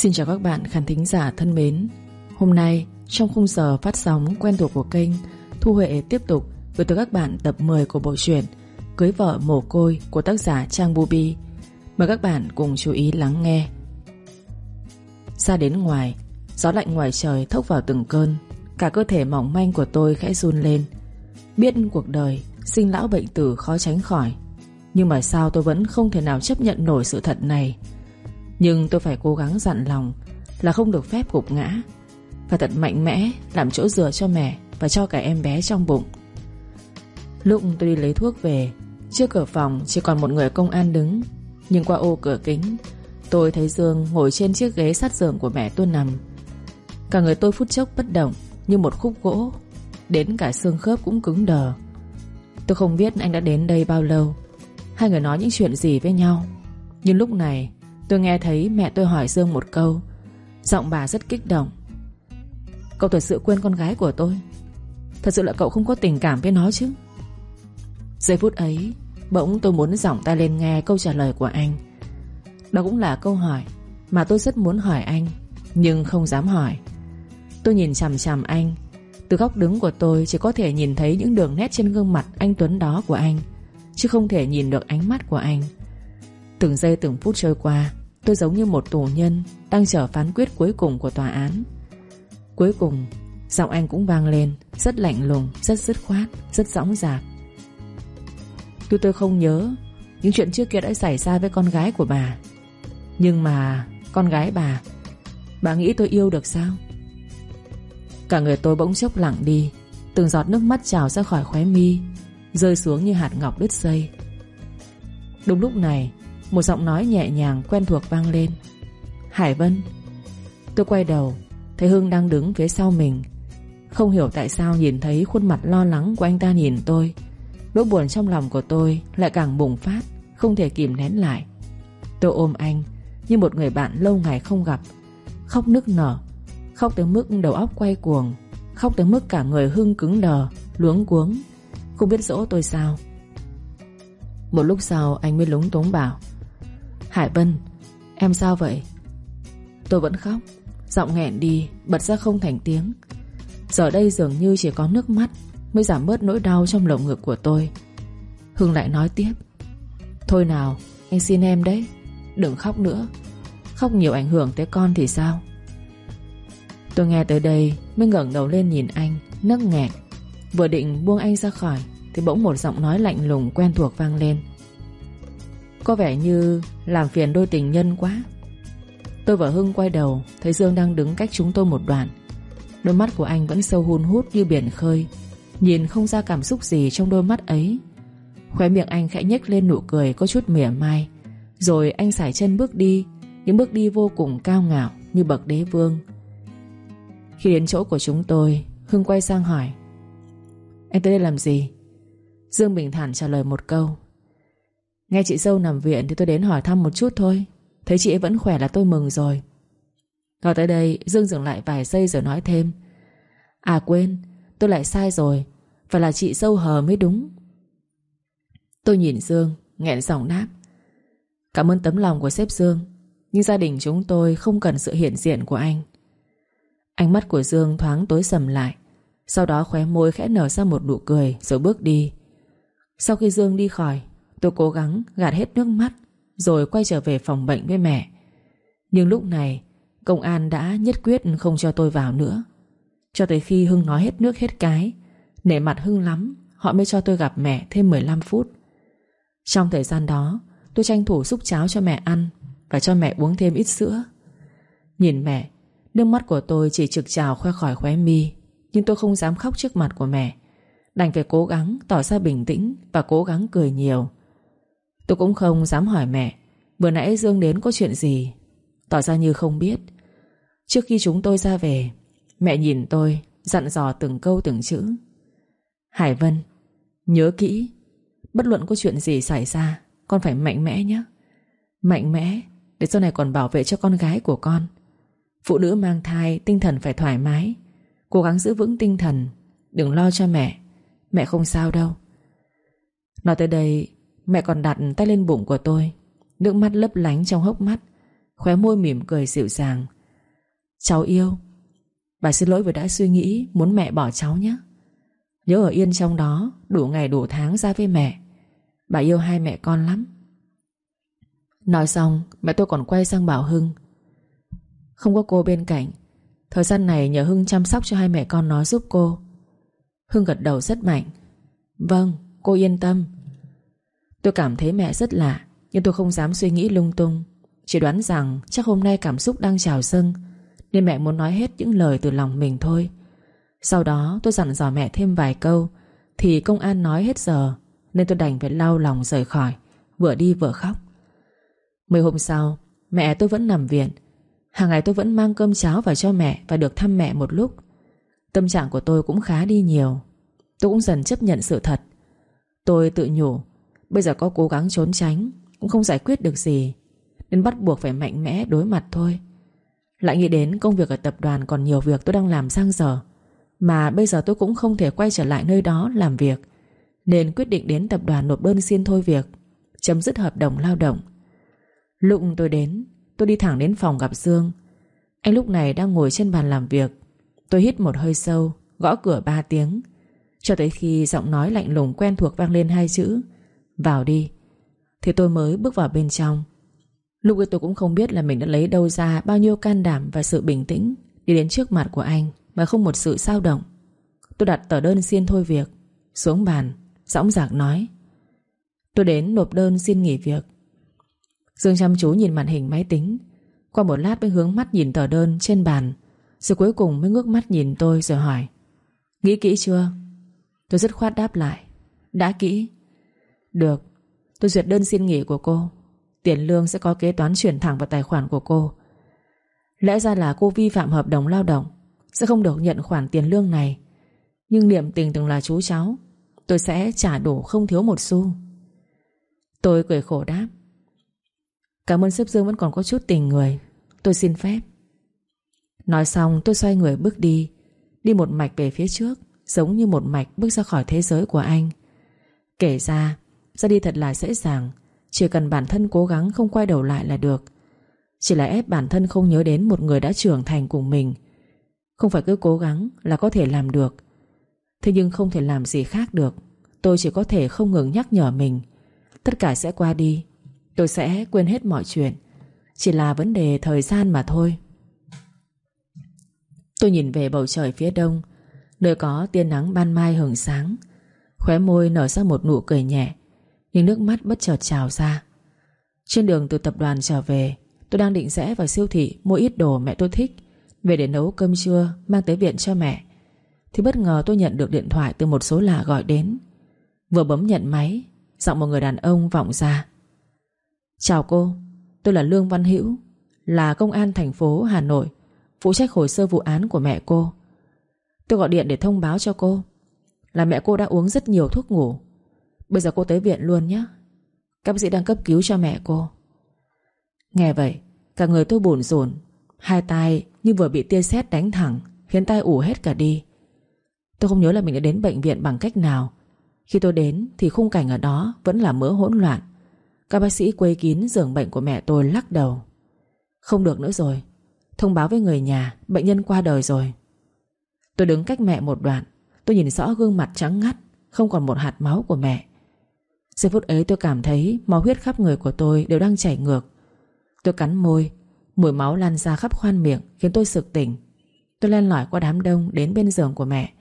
Xin chào các bạn khán thính giả thân mến. Hôm nay, trong khung giờ phát sóng quen thuộc của kênh, Thu Huệ tiếp tục gửi tới các bạn tập 10 của bộ truyện Cưới vợ mồ côi của tác giả Trang Bubi Mời các bạn cùng chú ý lắng nghe. Ra đến ngoài, Gió lạnh ngoài trời thốc vào từng cơn, Cả cơ thể mỏng manh của tôi khẽ run lên. Biết cuộc đời, Sinh lão bệnh tử khó tránh khỏi. Nhưng mà sao tôi vẫn không thể nào chấp nhận nổi sự thật này? Nhưng tôi phải cố gắng dặn lòng Là không được phép gục ngã. Phải thật mạnh mẽ Làm chỗ dựa cho mẹ Và cho cả em bé trong bụng. Lúc tôi đi lấy thuốc về, Trước cửa phòng chỉ còn một người công an đứng. Nhưng qua ô cửa kính, Tôi thấy Dương ngồi trên chiếc ghế sát giường của mẹ tôi nằm. Cả người tôi phút chốc bất động Như một khúc gỗ. Đến cả xương khớp cũng cứng đờ. Tôi không biết anh đã đến đây bao lâu. Hai người nói những chuyện gì với nhau. Nhưng lúc này Tôi nghe thấy mẹ tôi hỏi Dương một câu. Giọng bà rất kích động. Cậu thật sự quên con gái của tôi. Thật sự là cậu không có tình cảm với nó chứ? Giây phút ấy, Bỗng tôi muốn giọng tay lên nghe câu trả lời của anh. Đó cũng là câu hỏi Mà tôi rất muốn hỏi anh, Nhưng không dám hỏi. Tôi nhìn chằm chằm anh. Từ góc đứng của tôi chỉ có thể nhìn thấy những đường nét trên gương mặt anh Tuấn đó của anh, Chứ không thể nhìn được ánh mắt của anh. Từng giây từng phút trôi qua Tôi giống như một tù nhân Đang chờ phán quyết cuối cùng của tòa án. Cuối cùng Giọng anh cũng vang lên Rất lạnh lùng, rất dứt khoát, rất dõng dạc Tôi tôi không nhớ Những chuyện trước kia đã xảy ra với con gái của bà Nhưng mà Con gái bà Bà nghĩ tôi yêu được sao? Cả người tôi bỗng chốc lặng đi Từng giọt nước mắt trào ra khỏi khóe mi Rơi xuống như hạt ngọc đứt dây. Đúng lúc này một giọng nói nhẹ nhàng quen thuộc vang lên. Hải Vân. Tôi quay đầu, Thấy Hưng đang đứng phía sau mình. Không hiểu tại sao nhìn thấy khuôn mặt lo lắng của anh ta nhìn tôi. Nỗi buồn trong lòng của tôi Lại càng bùng phát, Không thể kìm nén lại. Tôi ôm anh, Như một người bạn lâu ngày không gặp. Khóc nức nở, Khóc tới mức đầu óc quay cuồng, Khóc tới mức cả người Hưng cứng đờ, Luống cuống. Không biết dỗ tôi sao. Một lúc sau, anh mới lúng túng bảo Hải Vân, Em sao vậy? Tôi vẫn khóc, Giọng nghẹn đi, Bật ra không thành tiếng. Giờ đây dường như chỉ có nước mắt Mới giảm bớt nỗi đau trong lồng ngực của tôi. Hưng lại nói tiếp, Thôi nào, anh xin em đấy, Đừng khóc nữa. Khóc nhiều ảnh hưởng tới con thì sao? Tôi nghe tới đây Mới ngẩng đầu lên nhìn anh, Nấc nghẹn. Vừa định buông anh ra khỏi, Thì bỗng một giọng nói lạnh lùng quen thuộc vang lên. Có vẻ như Làm phiền đôi tình nhân quá. Tôi và Hưng quay đầu, Thấy Dương đang đứng cách chúng tôi một đoạn. Đôi mắt của anh vẫn sâu hun hút như biển khơi, Nhìn không ra cảm xúc gì trong đôi mắt ấy. Khóe miệng anh khẽ nhếch lên nụ cười có chút mỉa mai, Rồi anh sải chân bước đi, Những bước đi vô cùng cao ngạo Như bậc đế vương. Khi đến chỗ của chúng tôi, Hưng quay sang hỏi Anh tới đây làm gì? Dương bình thản trả lời một câu Nghe chị dâu nằm viện Thì tôi đến hỏi thăm một chút thôi. Thấy chị ấy vẫn khỏe là tôi mừng rồi. Nói tới đây, Dương dừng lại vài giây rồi nói thêm. À quên, Tôi lại sai rồi. Phải là chị dâu hờ mới đúng. Tôi nhìn Dương, nghẹn giọng đáp. Cảm ơn tấm lòng của sếp Dương, Nhưng gia đình chúng tôi không cần sự hiện diện của anh. Ánh mắt của Dương thoáng tối sầm lại, Sau đó khóe môi khẽ nở ra một nụ cười Rồi bước đi. Sau khi Dương đi khỏi Tôi cố gắng gạt hết nước mắt, Rồi quay trở về phòng bệnh với mẹ. Nhưng lúc này, Công an đã nhất quyết không cho tôi vào nữa. Cho tới khi Hưng nói hết nước hết cái, Nể mặt Hưng lắm, Họ mới cho tôi gặp mẹ thêm 15 phút. Trong thời gian đó, Tôi tranh thủ xúc cháo cho mẹ ăn Và cho mẹ uống thêm ít sữa. Nhìn mẹ, Nước mắt của tôi chỉ trực trào khoe khỏi khóe mi, Nhưng tôi không dám khóc trước mặt của mẹ, Đành phải cố gắng tỏ ra bình tĩnh Và cố gắng cười nhiều. Tôi cũng không dám hỏi mẹ, Vừa nãy Dương đến có chuyện gì? Tỏ ra như không biết. Trước khi chúng tôi ra về, Mẹ nhìn tôi, Dặn dò từng câu từng chữ. Hải Vân, Nhớ kỹ, Bất luận có chuyện gì xảy ra, Con phải mạnh mẽ nhé. Mạnh mẽ Để sau này còn bảo vệ cho con gái của con. Phụ nữ mang thai, Tinh thần phải thoải mái. Cố gắng giữ vững tinh thần, Đừng lo cho mẹ. Mẹ không sao đâu. Nói tới đây Mẹ còn đặt tay lên bụng của tôi. Nước mắt lấp lánh trong hốc mắt. Khóe môi mỉm cười dịu dàng. Cháu yêu. Bà xin lỗi vì đã suy nghĩ Muốn mẹ bỏ cháu nhé. Nhớ ở yên trong đó, Đủ ngày đủ tháng ra với mẹ. Bà yêu hai mẹ con lắm. Nói xong, mẹ tôi còn quay sang bảo Hưng. Không có cô bên cạnh. Thời gian này nhờ Hưng chăm sóc cho hai mẹ con nó giúp cô. Hưng gật đầu rất mạnh. Vâng cô yên tâm. Tôi cảm thấy mẹ rất lạ, Nhưng tôi không dám suy nghĩ lung tung. Chỉ đoán rằng chắc hôm nay cảm xúc đang trào dâng, Nên mẹ muốn nói hết những lời từ lòng mình thôi. Sau đó, tôi dặn dò mẹ thêm vài câu, Thì công an nói hết giờ, Nên tôi đành phải lau lòng rời khỏi, Vừa đi vừa khóc. Mấy hôm sau, Mẹ tôi vẫn nằm viện. Hàng ngày tôi vẫn mang cơm cháo vào cho mẹ Và được thăm mẹ một lúc. Tâm trạng của tôi cũng khá đi nhiều. Tôi cũng dần chấp nhận sự thật. Tôi tự nhủ Bây giờ có cố gắng trốn tránh, Cũng không giải quyết được gì. Nên bắt buộc phải mạnh mẽ đối mặt thôi. Lại nghĩ đến công việc ở tập đoàn Còn nhiều việc tôi đang làm sang giờ, Mà bây giờ tôi cũng không thể quay trở lại nơi đó làm việc. Nên quyết định đến tập đoàn nộp đơn xin thôi việc, Chấm dứt hợp đồng lao động. Lúc tôi đến, Tôi đi thẳng đến phòng gặp Dương. Anh lúc này đang ngồi trên bàn làm việc. Tôi hít một hơi sâu, Gõ cửa ba tiếng, Cho tới khi giọng nói lạnh lùng quen thuộc vang lên hai chữ. Vào đi. Thì tôi mới bước vào bên trong. Lúc ấy tôi cũng không biết là mình đã lấy đâu ra Bao nhiêu can đảm và sự bình tĩnh Đi đến trước mặt của anh Mà không một sự sao động. Tôi đặt tờ đơn xin thôi việc, Xuống bàn Dõng dạc nói. Tôi đến nộp đơn xin nghỉ việc. Dương chăm chú nhìn màn hình máy tính. Qua một lát mới hướng mắt nhìn tờ đơn trên bàn. Rồi cuối cùng mới ngước mắt nhìn tôi rồi hỏi, Nghĩ kỹ chưa? Tôi rất khoát đáp lại, Đã kỹ. Được, Tôi duyệt đơn xin nghỉ của cô. Tiền lương sẽ có kế toán chuyển thẳng vào tài khoản của cô. Lẽ ra là cô vi phạm hợp đồng lao động, Sẽ không được nhận khoản tiền lương này. Nhưng niệm tình từng là chú cháu, Tôi sẽ trả đủ không thiếu một xu. Tôi cười khổ đáp. Cảm ơn sếp Dương vẫn còn có chút tình người, Tôi xin phép. Nói xong, tôi xoay người bước đi Đi một mạch về phía trước, Giống như một mạch bước ra khỏi thế giới của anh. Kể ra ra đi thật là dễ dàng. Chỉ cần bản thân cố gắng không quay đầu lại là được. Chỉ là ép bản thân không nhớ đến Một người đã trưởng thành cùng mình. Không phải cứ cố gắng là có thể làm được. Thế nhưng không thể làm gì khác được. Tôi chỉ có thể không ngừng nhắc nhở mình. Tất cả sẽ qua đi. Tôi sẽ quên hết mọi chuyện. Chỉ là vấn đề thời gian mà thôi. Tôi nhìn về bầu trời phía đông. Nơi có tia nắng ban mai hưởng sáng. Khóe môi nở ra một nụ cười nhẹ. Nhưng nước mắt bất chợt trào ra. Trên đường từ tập đoàn trở về Tôi đang định rẽ vào siêu thị Mua ít đồ mẹ tôi thích Về để nấu cơm trưa Mang tới viện cho mẹ. Thì bất ngờ tôi nhận được điện thoại từ một số lạ gọi đến. Vừa bấm nhận máy Giọng một người đàn ông vọng ra. Chào cô, tôi là Lương Văn Hữu Là công an thành phố Hà Nội Phụ trách hồ sơ vụ án của mẹ cô. Tôi gọi điện để thông báo cho cô Là mẹ cô đã uống rất nhiều thuốc ngủ. Bây giờ cô tới viện luôn nhé Các bác sĩ đang cấp cứu cho mẹ cô. Nghe vậy, Cả người tôi buồn rồn, Hai tay như vừa bị tia sét đánh thẳng, Khiến tay ủ hết cả đi. Tôi không nhớ là mình đã đến bệnh viện bằng cách nào. Khi tôi đến thì khung cảnh ở đó Vẫn là mỡ hỗn loạn. Các bác sĩ quây kín giường bệnh của mẹ tôi lắc đầu. Không được nữa rồi. Thông báo với người nhà, Bệnh nhân qua đời rồi. Tôi đứng cách mẹ một đoạn. Tôi nhìn rõ gương mặt trắng ngắt, Không còn một hạt máu của mẹ. Giây phút ấy tôi cảm thấy Máu huyết khắp người của tôi đều đang chảy ngược. Tôi cắn môi, Mùi máu lan ra khắp khoan miệng, Khiến tôi sực tỉnh. Tôi len lỏi qua đám đông đến bên giường của mẹ,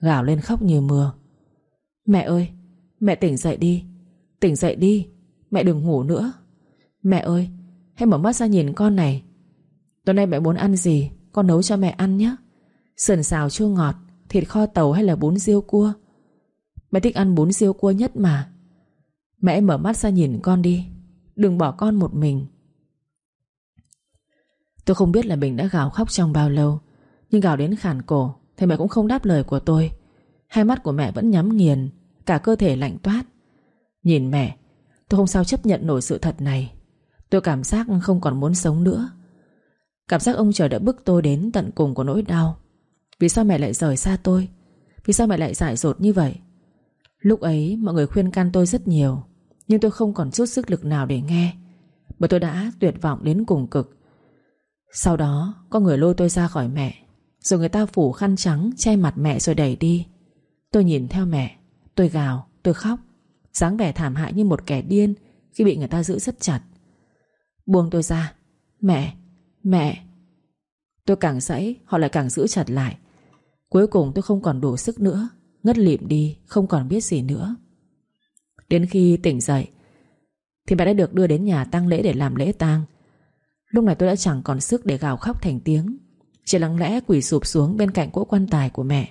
Gào lên khóc như mưa. Mẹ ơi, Mẹ tỉnh dậy đi, Tỉnh dậy đi, Mẹ đừng ngủ nữa. Mẹ ơi, Hãy mở mắt ra nhìn con này. Tối nay mẹ muốn ăn gì, Con nấu cho mẹ ăn nhé. Sườn xào chua ngọt, Thịt kho tàu hay là bún riêu cua? Mẹ thích ăn bún riêu cua nhất mà. Mẹ mở mắt ra nhìn con đi. Đừng bỏ con một mình. Tôi không biết là mình đã gào khóc trong bao lâu, Nhưng gào đến khản cổ, Thì mẹ cũng không đáp lời của tôi. Hai mắt của mẹ vẫn nhắm nghiền, Cả cơ thể lạnh toát. Nhìn mẹ, Tôi không sao chấp nhận nổi sự thật này. Tôi cảm giác không còn muốn sống nữa. Cảm giác ông trời đã bức tôi đến tận cùng của nỗi đau. Vì sao mẹ lại rời xa tôi? Vì sao mẹ lại dại dột như vậy? Lúc ấy mọi người khuyên can tôi rất nhiều Nhưng tôi không còn chút sức lực nào để nghe Bởi tôi đã tuyệt vọng đến cùng cực. Sau đó Có người lôi tôi ra khỏi mẹ Rồi người ta phủ khăn trắng che mặt mẹ rồi đẩy đi. Tôi nhìn theo mẹ Tôi gào, tôi khóc dáng vẻ thảm hại như một kẻ điên Khi bị người ta giữ rất chặt. Buông tôi ra Mẹ, mẹ. Tôi càng dãy họ lại càng giữ chặt lại. Cuối cùng tôi không còn đủ sức nữa. Ngất lịm đi, Không còn biết gì nữa. Đến khi tỉnh dậy, Thì mẹ đã được đưa đến nhà tang lễ để làm lễ tang. Lúc này tôi đã chẳng còn sức để gào khóc thành tiếng. Chỉ lặng lẽ quỳ sụp xuống bên cạnh cỗ quan tài của mẹ,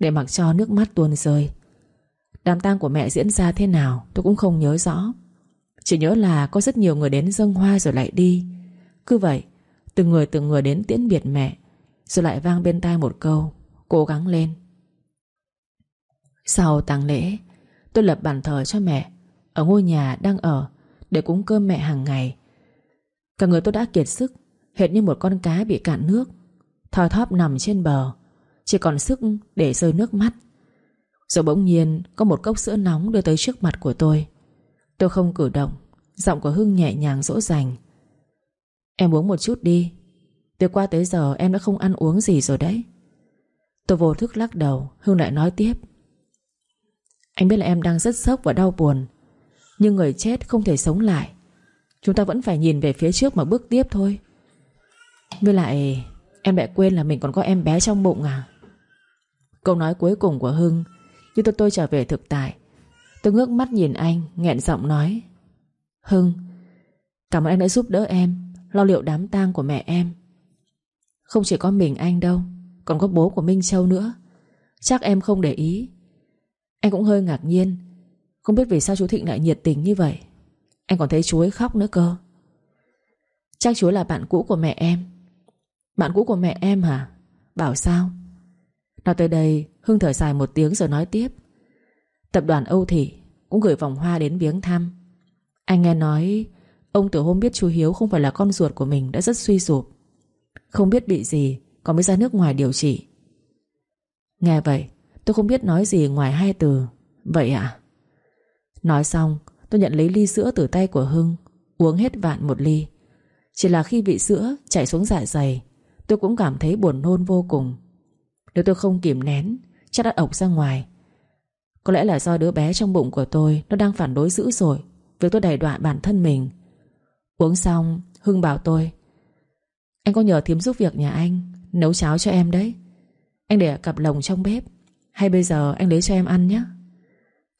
Để mặc cho nước mắt tuôn rơi. Đám tang của mẹ diễn ra thế nào, Tôi cũng không nhớ rõ. Chỉ nhớ là có rất nhiều người đến dâng hoa rồi lại đi. Cứ vậy, Từng người từng người đến tiễn biệt mẹ, Rồi lại vang bên tai một câu, Cố gắng lên. Sau tang lễ, Tôi lập bàn thờ cho mẹ, Ở ngôi nhà đang ở, Để cúng cơm mẹ hàng ngày. Cả người tôi đã kiệt sức, Hệt như một con cá bị cạn nước. Thò thóp nằm trên bờ, Chỉ còn sức để rơi nước mắt. Rồi bỗng nhiên, Có một cốc sữa nóng đưa tới trước mặt của tôi. Tôi không cử động, Giọng của Hưng nhẹ nhàng dỗ dành. Em uống một chút đi, Từ qua tới giờ em đã không ăn uống gì rồi đấy. Tôi vô thức lắc đầu, Hưng lại nói tiếp. Anh biết là em đang rất sốc và đau buồn, Nhưng người chết không thể sống lại. Chúng ta vẫn phải nhìn về phía trước mà bước tiếp thôi. Với lại, Em lại quên là mình còn có em bé trong bụng à? Câu nói cuối cùng của Hưng, Như tôi tôi trở về thực tại. Tôi ngước mắt nhìn anh, nghẹn giọng nói, Hưng, Cảm ơn anh đã giúp đỡ em, Lo liệu đám tang của mẹ em. Không chỉ có mình anh đâu, Còn có bố của Minh Châu nữa. Chắc em không để ý anh cũng hơi ngạc nhiên. Không biết vì sao chú Thịnh lại nhiệt tình như vậy. Anh còn thấy chú ấy khóc nữa cơ. Chắc chú là bạn cũ của mẹ em. Bạn cũ của mẹ em hả? Bảo sao? Nói tới đây, Hưng thở dài một tiếng rồi nói tiếp. Tập đoàn Âu Thị Cũng gửi vòng hoa đến viếng thăm. Anh nghe nói, Ông từ hôm biết chú Hiếu không phải là con ruột của mình Đã rất suy sụp. Không biết bị gì, Còn mới ra nước ngoài điều trị. Nghe vậy tôi không biết nói gì ngoài hai từ. Vậy ạ? Nói xong, Tôi nhận lấy ly sữa từ tay của Hưng, Uống hết vạn một ly. Chỉ là khi vị sữa chảy xuống dạ dày, Tôi cũng cảm thấy buồn nôn vô cùng. Nếu tôi không kìm nén, Chắc đã ộc ra ngoài. Có lẽ là do đứa bé trong bụng của tôi Nó đang phản đối dữ rồi Việc tôi đẩy đọa bản thân mình. Uống xong, Hưng bảo tôi, Anh có nhờ thím giúp việc nhà anh, Nấu cháo cho em đấy. Anh để cặp lồng trong bếp hay bây giờ anh lấy cho em ăn nhé.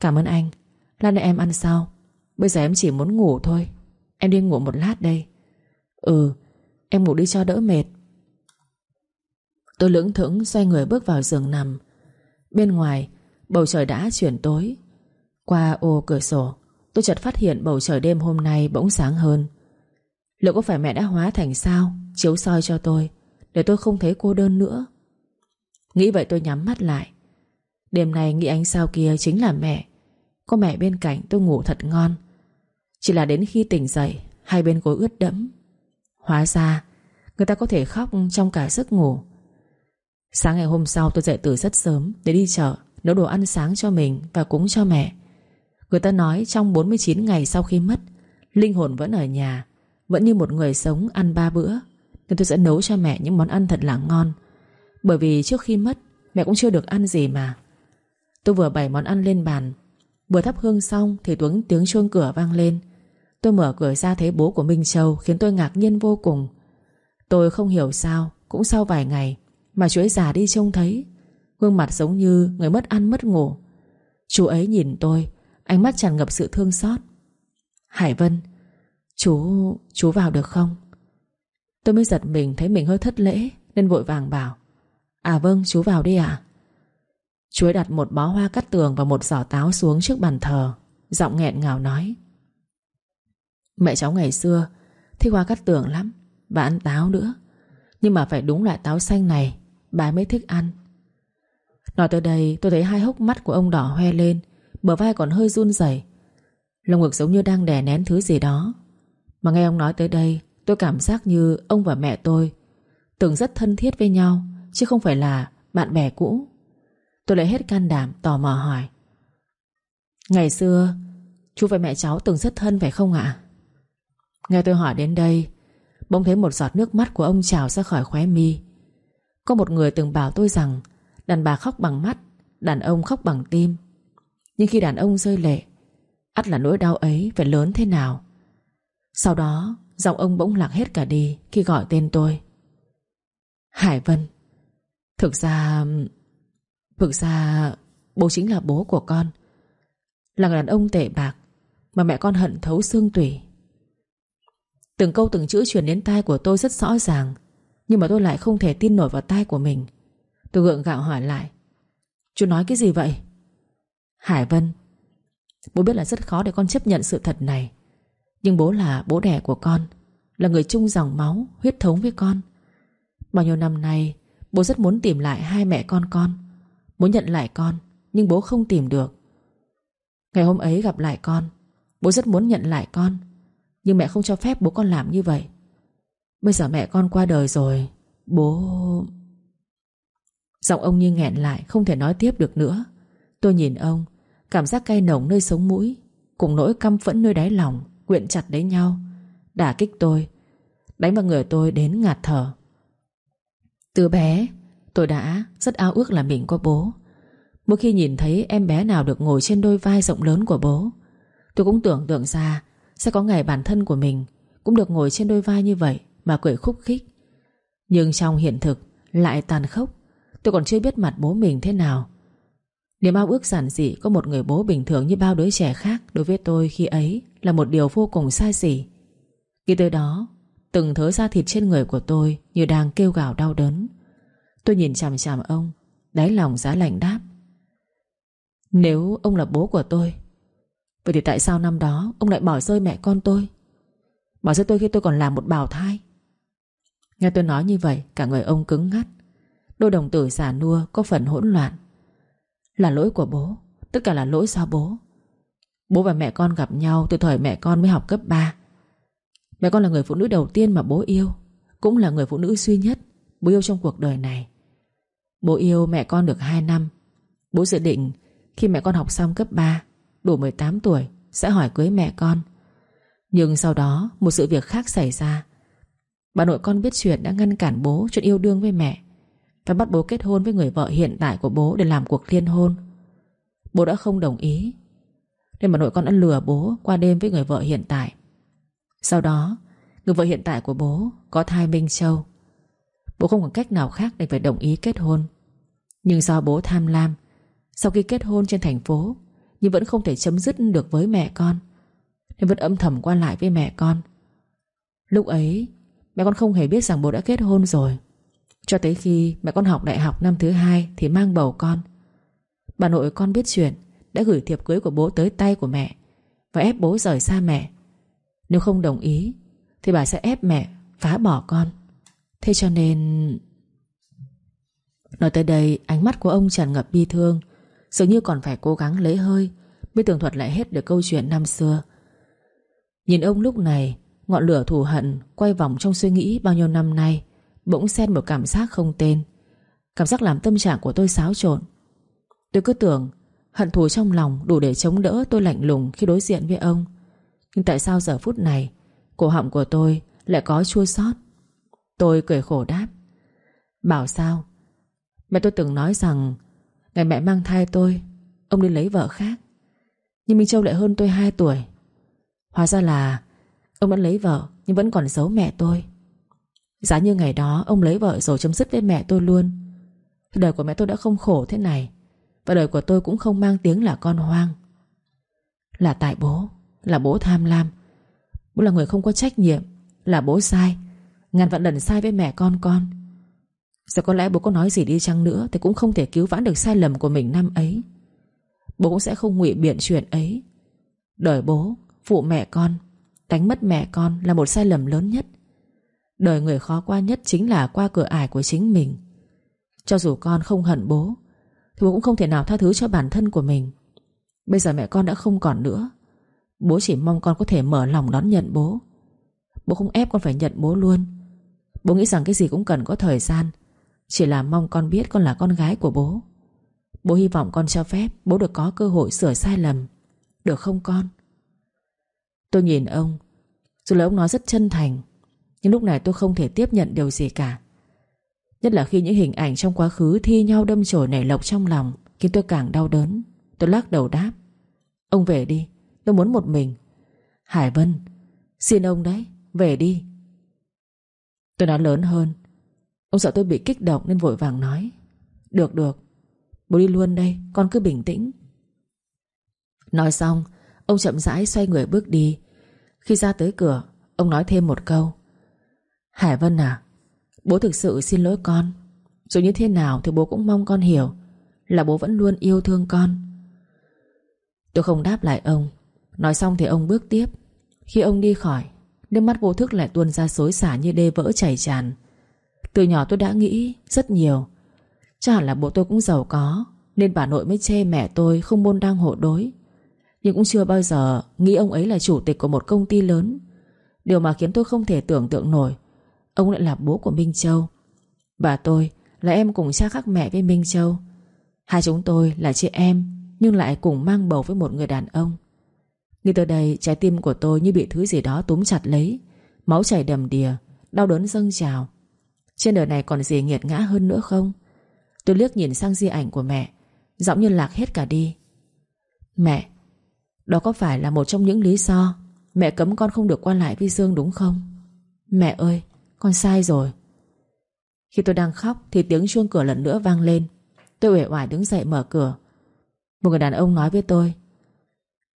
Cảm ơn anh. Lát nữa em ăn sau. Bây giờ em chỉ muốn ngủ thôi. Em đi ngủ một lát đây. Ừ Em ngủ đi cho đỡ mệt. Tôi lưỡng thững xoay người bước vào giường nằm. Bên ngoài, Bầu trời đã chuyển tối. Qua ô cửa sổ, Tôi chợt phát hiện bầu trời đêm hôm nay bỗng sáng hơn. Liệu có phải mẹ đã hóa thành sao? Chiếu soi cho tôi, Để tôi không thấy cô đơn nữa. Nghĩ vậy tôi nhắm mắt lại. Đêm nay nghĩ ánh sao kia chính là mẹ. Có mẹ bên cạnh tôi ngủ thật ngon. Chỉ là đến khi tỉnh dậy, Hai bên gối ướt đẫm. Hóa ra, Người ta có thể khóc trong cả giấc ngủ. Sáng ngày hôm sau tôi dậy từ rất sớm Để đi chợ, Nấu đồ ăn sáng cho mình và cúng cho mẹ. Người ta nói trong 49 ngày sau khi mất, Linh hồn vẫn ở nhà, Vẫn như một người sống ăn ba bữa, Nên tôi sẽ nấu cho mẹ những món ăn thật là ngon. Bởi vì trước khi mất, Mẹ cũng chưa được ăn gì mà. Tôi vừa bày món ăn lên bàn. Vừa thắp hương xong thì tuấn tiếng chuông cửa vang lên. Tôi mở cửa ra thấy bố của Minh Châu Khiến tôi ngạc nhiên vô cùng. Tôi không hiểu sao, Cũng sau vài ngày Mà chú ấy già đi trông thấy. Gương mặt giống như người mất ăn mất ngủ. Chú ấy nhìn tôi, Ánh mắt tràn ngập sự thương xót. Hải Vân, Chú... chú vào được không? Tôi mới giật mình thấy mình hơi thất lễ Nên vội vàng bảo. À vâng chú vào đi ạ. Chuối đặt một bó hoa cắt tường Và một giỏ táo xuống trước bàn thờ. Giọng nghẹn ngào nói, Mẹ cháu ngày xưa Thích hoa cắt tường lắm Và ăn táo nữa. Nhưng mà phải đúng loại táo xanh này, Bà mới thích ăn. Nói tới đây, tôi thấy hai hốc mắt của ông đỏ hoe lên, Bờ vai còn hơi run rẩy. Lồng ngực giống như đang đè nén thứ gì đó. Mà nghe ông nói tới đây, Tôi cảm giác như ông và mẹ tôi Từng rất thân thiết với nhau, Chứ không phải là bạn bè cũ. Tôi lại hết can đảm tò mò hỏi. Ngày xưa, Chú và mẹ cháu từng rất thân phải không ạ? Nghe tôi hỏi đến đây, Bỗng thấy một giọt nước mắt của ông trào ra khỏi khóe mi. Có một người từng bảo tôi rằng, Đàn bà khóc bằng mắt, Đàn ông khóc bằng tim. Nhưng khi đàn ông rơi lệ, ắt là nỗi đau ấy phải lớn thế nào? Sau đó, Giọng ông bỗng lạc hết cả đi Khi gọi tên tôi. Hải Vân, Thực ra Thực ra, Bố chính là bố của con. Là người đàn ông tệ bạc Mà mẹ con hận thấu xương tủy. Từng câu từng chữ truyền đến tai của tôi rất rõ ràng, Nhưng mà tôi lại không thể tin nổi vào tai của mình. Tôi gượng gạo hỏi lại, Chú nói cái gì vậy? Hải Vân, Bố biết là rất khó để con chấp nhận sự thật này, Nhưng bố là bố đẻ của con, Là người chung dòng máu, Huyết thống với con. Bao nhiêu năm nay, Bố rất muốn tìm lại hai mẹ con con. Muốn nhận lại con, Nhưng bố không tìm được. Ngày hôm ấy gặp lại con, Bố rất muốn nhận lại con, Nhưng mẹ không cho phép bố con làm như vậy. Bây giờ mẹ con qua đời rồi, Bố... Giọng ông như nghẹn lại, Không thể nói tiếp được nữa. Tôi nhìn ông, Cảm giác cay nồng nơi sống mũi, Cùng nỗi căm phẫn nơi đáy lòng, Quyện chặt lấy nhau, Đả kích tôi, Đánh vào người tôi đến ngạt thở. Từ bé Tôi đã rất ao ước là mình có bố. Mỗi khi nhìn thấy em bé nào được ngồi trên đôi vai rộng lớn của bố, Tôi cũng tưởng tượng ra Sẽ có ngày bản thân của mình Cũng được ngồi trên đôi vai như vậy Mà cười khúc khích. Nhưng trong hiện thực lại tàn khốc, Tôi còn chưa biết mặt bố mình thế nào. Niềm ao ước giản dị Có một người bố bình thường như bao đứa trẻ khác Đối với tôi khi ấy Là một điều vô cùng sai xỉ. Khi tới đó, Từng thớ da thịt trên người của tôi Như đang kêu gào đau đớn. Tôi nhìn chằm chằm ông, Đáy lòng giá lạnh đáp. Nếu ông là bố của tôi, Vậy thì tại sao năm đó Ông lại bỏ rơi mẹ con tôi? Bỏ rơi tôi khi tôi còn là một bào thai. Nghe tôi nói như vậy, Cả người ông cứng ngắt. Đôi đồng tử giả nua có phần hỗn loạn. Là lỗi của bố, Tất cả là lỗi do bố. Bố và mẹ con gặp nhau từ thời mẹ con mới học cấp 3 Mẹ con là người phụ nữ đầu tiên mà bố yêu, Cũng là người phụ nữ duy nhất Bố yêu trong cuộc đời này. Bố yêu mẹ con được 2 năm. Bố dự định khi mẹ con học xong cấp 3 Đủ 18 tuổi, Sẽ hỏi cưới mẹ con. Nhưng sau đó, một sự việc khác xảy ra. Bà nội con biết chuyện đã ngăn cản bố Chuyện yêu đương với mẹ Và bắt bố kết hôn với người vợ hiện tại của bố Để làm cuộc liên hôn. Bố đã không đồng ý, Nên bà nội con đã lừa bố qua đêm với người vợ hiện tại. Sau đó, Người vợ hiện tại của bố Có thai Minh Châu. Bố không còn cách nào khác để phải đồng ý kết hôn. Nhưng do bố tham lam, Sau khi kết hôn trên thành phố, Nhưng vẫn không thể chấm dứt được với mẹ con, Nên vẫn âm thầm qua lại với mẹ con. Lúc ấy, Mẹ con không hề biết rằng bố đã kết hôn rồi, Cho tới khi mẹ con học đại học năm thứ hai Thì mang bầu con. Bà nội con biết chuyện, Đã gửi thiệp cưới của bố tới tay của mẹ Và ép bố rời xa mẹ. Nếu không đồng ý, Thì bà sẽ ép mẹ phá bỏ con. Thế cho nên... Nói tới đây, ánh mắt của ông tràn ngập bi thương. Dường như còn phải cố gắng lấy hơi, Mới tường thuật lại hết được câu chuyện năm xưa. Nhìn ông lúc này, Ngọn lửa thù hận Quay vòng trong suy nghĩ bao nhiêu năm nay, Bỗng xen một cảm giác không tên. Cảm giác làm tâm trạng của tôi xáo trộn. Tôi cứ tưởng, Hận thù trong lòng đủ để chống đỡ tôi lạnh lùng Khi đối diện với ông. Nhưng tại sao giờ phút này, Cổ họng của tôi lại có chua xót? Tôi cười khổ đáp. Bảo sao? Mẹ tôi từng nói rằng, Ngày mẹ mang thai tôi, Ông đi lấy vợ khác. Nhưng Minh Châu lại hơn tôi 2 tuổi. Hóa ra là Ông đã lấy vợ nhưng vẫn còn giấu mẹ tôi. Giá như ngày đó, ông lấy vợ rồi chấm dứt với mẹ tôi luôn. Thì đời của mẹ tôi đã không khổ thế này, Và đời của tôi cũng không mang tiếng là con hoang. Là tại bố, Là bố tham lam. Bố là người không có trách nhiệm, Là bố sai, Ngàn vạn lần sai với mẹ con con. Giờ có lẽ bố có nói gì đi chăng nữa Thì cũng không thể cứu vãn được sai lầm của mình năm ấy. Bố cũng sẽ không ngụy biện chuyện ấy. Đời bố, Phụ mẹ con, Đánh mất mẹ con là một sai lầm lớn nhất. Đời người khó qua nhất Chính là qua cửa ải của chính mình. Cho dù con không hận bố, Thì bố cũng không thể nào tha thứ cho bản thân của mình. Bây giờ mẹ con đã không còn nữa. Bố chỉ mong con có thể mở lòng đón nhận bố. Bố không ép con phải nhận bố luôn. Bố nghĩ rằng cái gì cũng cần có thời gian. Chỉ là mong con biết con là con gái của bố. Bố hy vọng con cho phép Bố được có cơ hội sửa sai lầm. Được không con? Tôi nhìn ông. Dù là ông nói rất chân thành, Nhưng lúc này tôi không thể tiếp nhận điều gì cả. Nhất là khi những hình ảnh trong quá khứ Thi nhau đâm chồi nảy lộc trong lòng, Khiến tôi càng đau đớn. Tôi lắc đầu đáp. Ông về đi, Tôi muốn một mình. Hải Vân, Xin ông đấy, Về đi. Tôi nói lớn hơn. Ông sợ tôi bị kích động nên vội vàng nói, Được được, Bố đi luôn đây, Con cứ bình tĩnh. Nói xong, Ông chậm rãi xoay người bước đi. Khi ra tới cửa, Ông nói thêm một câu Hải Vân à Bố thực sự xin lỗi con. Dù như thế nào thì bố cũng mong con hiểu Là bố vẫn luôn yêu thương con. Tôi không đáp lại ông. Nói xong thì ông bước tiếp. Khi ông đi khỏi, Nước mắt vô thức lại tuôn ra xối xả như đê vỡ chảy tràn. Từ nhỏ tôi đã nghĩ rất nhiều. Chắc là bố tôi cũng giàu có, Nên bà nội mới chê mẹ tôi không môn đang hộ đối. Nhưng cũng chưa bao giờ Nghĩ ông ấy là chủ tịch của một công ty lớn. Điều mà khiến tôi không thể tưởng tượng nổi, Ông lại là bố của Minh Châu. Bà tôi là em cùng cha khác mẹ với Minh Châu. Hai chúng tôi là chị em, Nhưng lại cùng mang bầu với một người đàn ông. Nghĩ tới đây, trái tim của tôi như bị thứ gì đó túm chặt lấy, Máu chảy đầm đìa, Đau đớn dâng trào. Trên đời này còn gì nghiệt ngã hơn nữa không? Tôi liếc nhìn sang di ảnh của mẹ, Giọng như lạc hết cả đi. Mẹ, Đó có phải là một trong những lý do Mẹ cấm con không được qua lại với Dương đúng không? Mẹ ơi, Con sai rồi. Khi tôi đang khóc thì tiếng chuông cửa lần nữa vang lên. Tôi uể oải đứng dậy mở cửa. Một người đàn ông nói với tôi,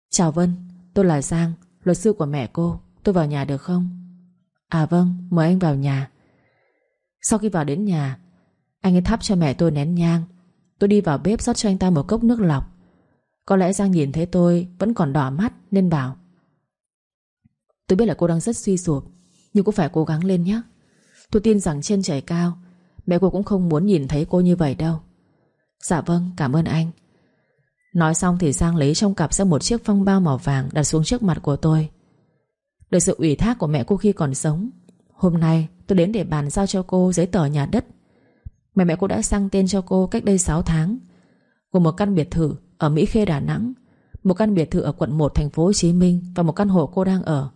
Chào Vân, Tôi là Giang, Luật sư của mẹ cô, Tôi vào nhà được không? À vâng Mời anh vào nhà. Sau khi vào đến nhà Anh ấy thắp cho mẹ tôi nén nhang. Tôi đi vào bếp rót cho anh ta một cốc nước lọc. Có lẽ Giang nhìn thấy tôi Vẫn còn đỏ mắt nên bảo Tôi biết là cô đang rất suy sụp Nhưng cũng phải cố gắng lên nhé. Tôi tin rằng trên trời cao Mẹ cô cũng không muốn nhìn thấy cô như vậy đâu. Dạ vâng cảm ơn anh. Nói xong thì Giang lấy trong cặp ra một chiếc phong bao màu vàng đặt xuống trước mặt của tôi. Được sự ủy thác của mẹ cô khi còn sống, hôm nay tôi đến để bàn giao cho cô giấy tờ nhà đất. Mẹ mẹ cô đã sang tên cho cô cách đây 6 tháng. Gồm một căn biệt thự ở Mỹ Khê Đà Nẵng, một căn biệt thự ở quận 1 thành phố Hồ Chí Minh và một căn hộ cô đang ở.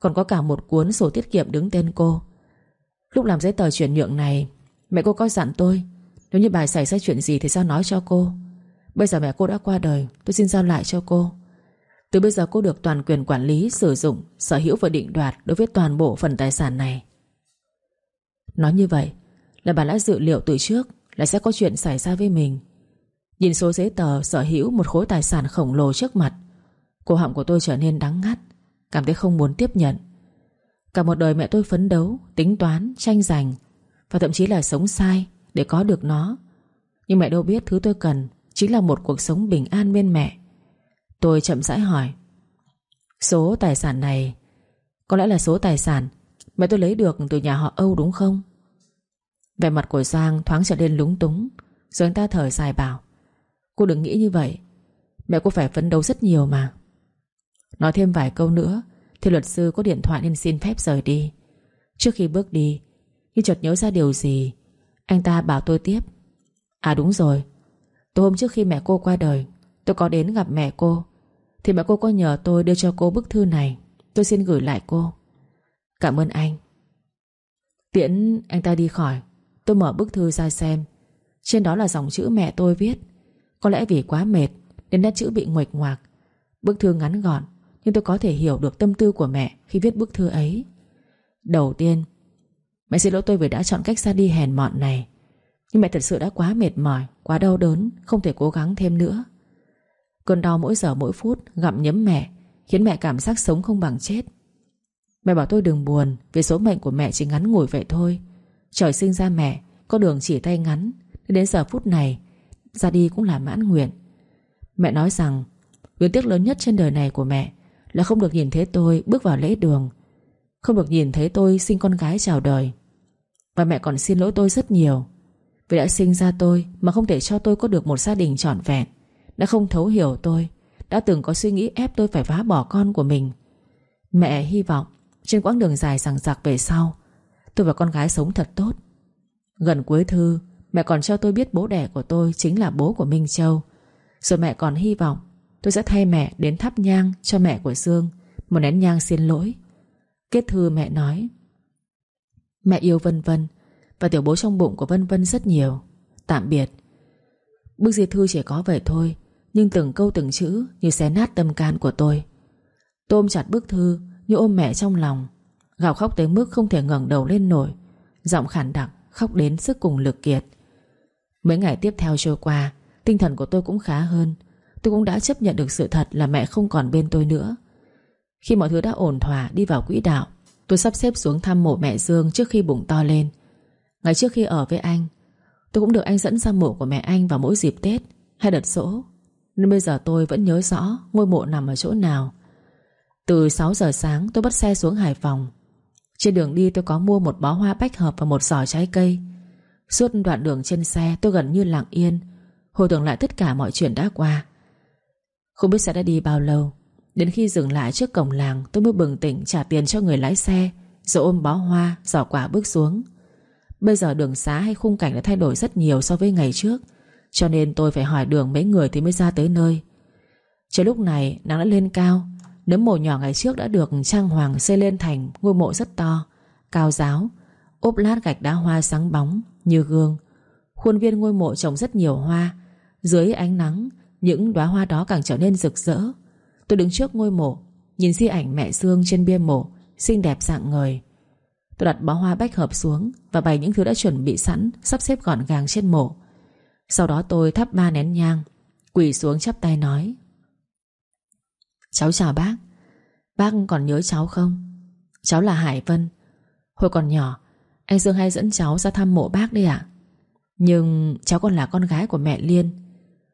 Còn có cả một cuốn sổ tiết kiệm đứng tên cô. Lúc làm giấy tờ chuyển nhượng này, mẹ cô có dặn tôi nếu như bài xảy ra chuyện gì thì sao nói cho cô. Bây giờ mẹ cô đã qua đời Tôi xin giao lại cho cô Từ bây giờ cô được toàn quyền quản lý, sử dụng Sở hữu và định đoạt đối với toàn bộ phần tài sản này Nói như vậy Là bà đã dự liệu từ trước Là sẽ có chuyện xảy ra với mình. Nhìn số giấy tờ sở hữu một khối tài sản khổng lồ trước mặt Cổ họng của tôi trở nên đắng ngắt Cảm thấy không muốn tiếp nhận. Cả một đời mẹ tôi phấn đấu Tính toán, tranh giành Và thậm chí là sống sai để có được nó. Nhưng mẹ đâu biết thứ tôi cần Chính là một cuộc sống bình an bên mẹ. Tôi chậm rãi hỏi Số tài sản này Có lẽ là số tài sản Mẹ tôi lấy được từ nhà họ Âu đúng không? Về mặt của Giang thoáng trở nên lúng túng, Rồi anh ta thở dài bảo, Cô đừng nghĩ như vậy, Mẹ cô phải phấn đấu rất nhiều mà. Nói thêm vài câu nữa, Thì luật sư có điện thoại nên xin phép rời đi. Trước khi bước đi Khi chợt nhớ ra điều gì, Anh ta bảo tôi tiếp À đúng rồi, Tối hôm trước khi mẹ cô qua đời, Tôi có đến gặp mẹ cô, Thì mẹ cô có nhờ tôi đưa cho cô bức thư này, Tôi xin gửi lại cô. Cảm ơn anh. Tiễn anh ta đi khỏi. Tôi mở bức thư ra xem. Trên đó là dòng chữ mẹ tôi viết. Có lẽ vì quá mệt Nên nét chữ bị nguệch ngoạc. Bức thư ngắn gọn, Nhưng tôi có thể hiểu được tâm tư của mẹ Khi viết bức thư ấy. Đầu tiên, Mẹ xin lỗi tôi vì đã chọn cách ra đi hèn mọn này. Nhưng mẹ thật sự đã quá mệt mỏi, Quá đau đớn, Không thể cố gắng thêm nữa. Cơn đau mỗi giờ mỗi phút Gặm nhấm mẹ, Khiến mẹ cảm giác sống không bằng chết. Mẹ bảo tôi đừng buồn Vì số mệnh của mẹ chỉ ngắn ngủi vậy thôi. Trời sinh ra mẹ, Có đường chỉ tay ngắn. Đến giờ phút này, Ra đi cũng là mãn nguyện. Mẹ nói rằng Luyến tiếc lớn nhất trên đời này của mẹ Là không được nhìn thấy tôi bước vào lễ đường, Không được nhìn thấy tôi sinh con gái chào đời. Và mẹ còn xin lỗi tôi rất nhiều. Vì đã sinh ra tôi Mà không thể cho tôi có được một gia đình trọn vẹn, Đã không thấu hiểu tôi, Đã từng có suy nghĩ ép tôi phải phá bỏ con của mình. Mẹ hy vọng Trên quãng đường dài sằng giặc về sau Tôi và con gái sống thật tốt. Gần cuối thư, Mẹ còn cho tôi biết bố đẻ của tôi Chính là bố của Minh Châu. Rồi mẹ còn hy vọng Tôi sẽ thay mẹ đến thắp nhang cho mẹ của Dương, Một nén nhang xin lỗi. Kết thư mẹ nói, Mẹ yêu Vân Vân Và tiểu bố trong bụng của Vân Vân rất nhiều. Tạm biệt. Bức di thư chỉ có vậy thôi, Nhưng từng câu từng chữ như xé nát tâm can của tôi. Tôi ôm chặt bức thư Như ôm mẹ trong lòng. Gào khóc tới mức không thể ngẩng đầu lên nổi. Giọng khản đặc, Khóc đến sức cùng lực kiệt. Mấy ngày tiếp theo trôi qua, Tinh thần của tôi cũng khá hơn. Tôi cũng đã chấp nhận được sự thật là mẹ không còn bên tôi nữa. Khi mọi thứ đã ổn thỏa, Đi vào quỹ đạo, Tôi sắp xếp xuống thăm mộ mẹ Dương trước khi bụng to lên. Ngày trước khi ở với anh, Tôi cũng được anh dẫn ra mộ của mẹ anh vào mỗi dịp Tết Hay đợt sổ Nên bây giờ tôi vẫn nhớ rõ ngôi mộ nằm ở chỗ nào. Từ 6 giờ sáng, tôi bắt xe xuống Hải Phòng. Trên đường đi tôi có mua một bó hoa bách hợp và một giỏ trái cây. Suốt đoạn đường trên xe tôi gần như lặng yên. Hồi tưởng lại tất cả mọi chuyện đã qua. Không biết xe đã đi bao lâu. Đến khi dừng lại trước cổng làng Tôi mới bừng tỉnh trả tiền cho người lái xe Rồi ôm bó hoa, giỏ quả bước xuống. Bây giờ đường xá hay khung cảnh đã thay đổi rất nhiều so với ngày trước Cho nên tôi phải hỏi đường mấy người thì mới ra tới nơi. Trời lúc này nắng đã lên cao Nấm mộ nhỏ ngày trước đã được trang hoàng xây lên thành ngôi mộ rất to, Cao giáo. Ốp lát gạch đá hoa sáng bóng Như gương. Khuôn viên ngôi mộ trồng rất nhiều hoa. Dưới ánh nắng, Những đóa hoa đó càng trở nên rực rỡ. Tôi đứng trước ngôi mộ, Nhìn di ảnh mẹ Dương trên bia mộ, Xinh đẹp dạng người. Tôi đặt bó hoa bách hợp xuống Và bày những thứ đã chuẩn bị sẵn, Sắp xếp gọn gàng trên mộ. Sau đó tôi thắp ba nén nhang, Quỳ xuống chắp tay nói Cháu chào bác. Bác còn nhớ cháu không? Cháu là Hải Vân. Hồi còn nhỏ, Anh Dương hay dẫn cháu ra thăm mộ bác đi ạ. Nhưng cháu còn là con gái của mẹ Liên.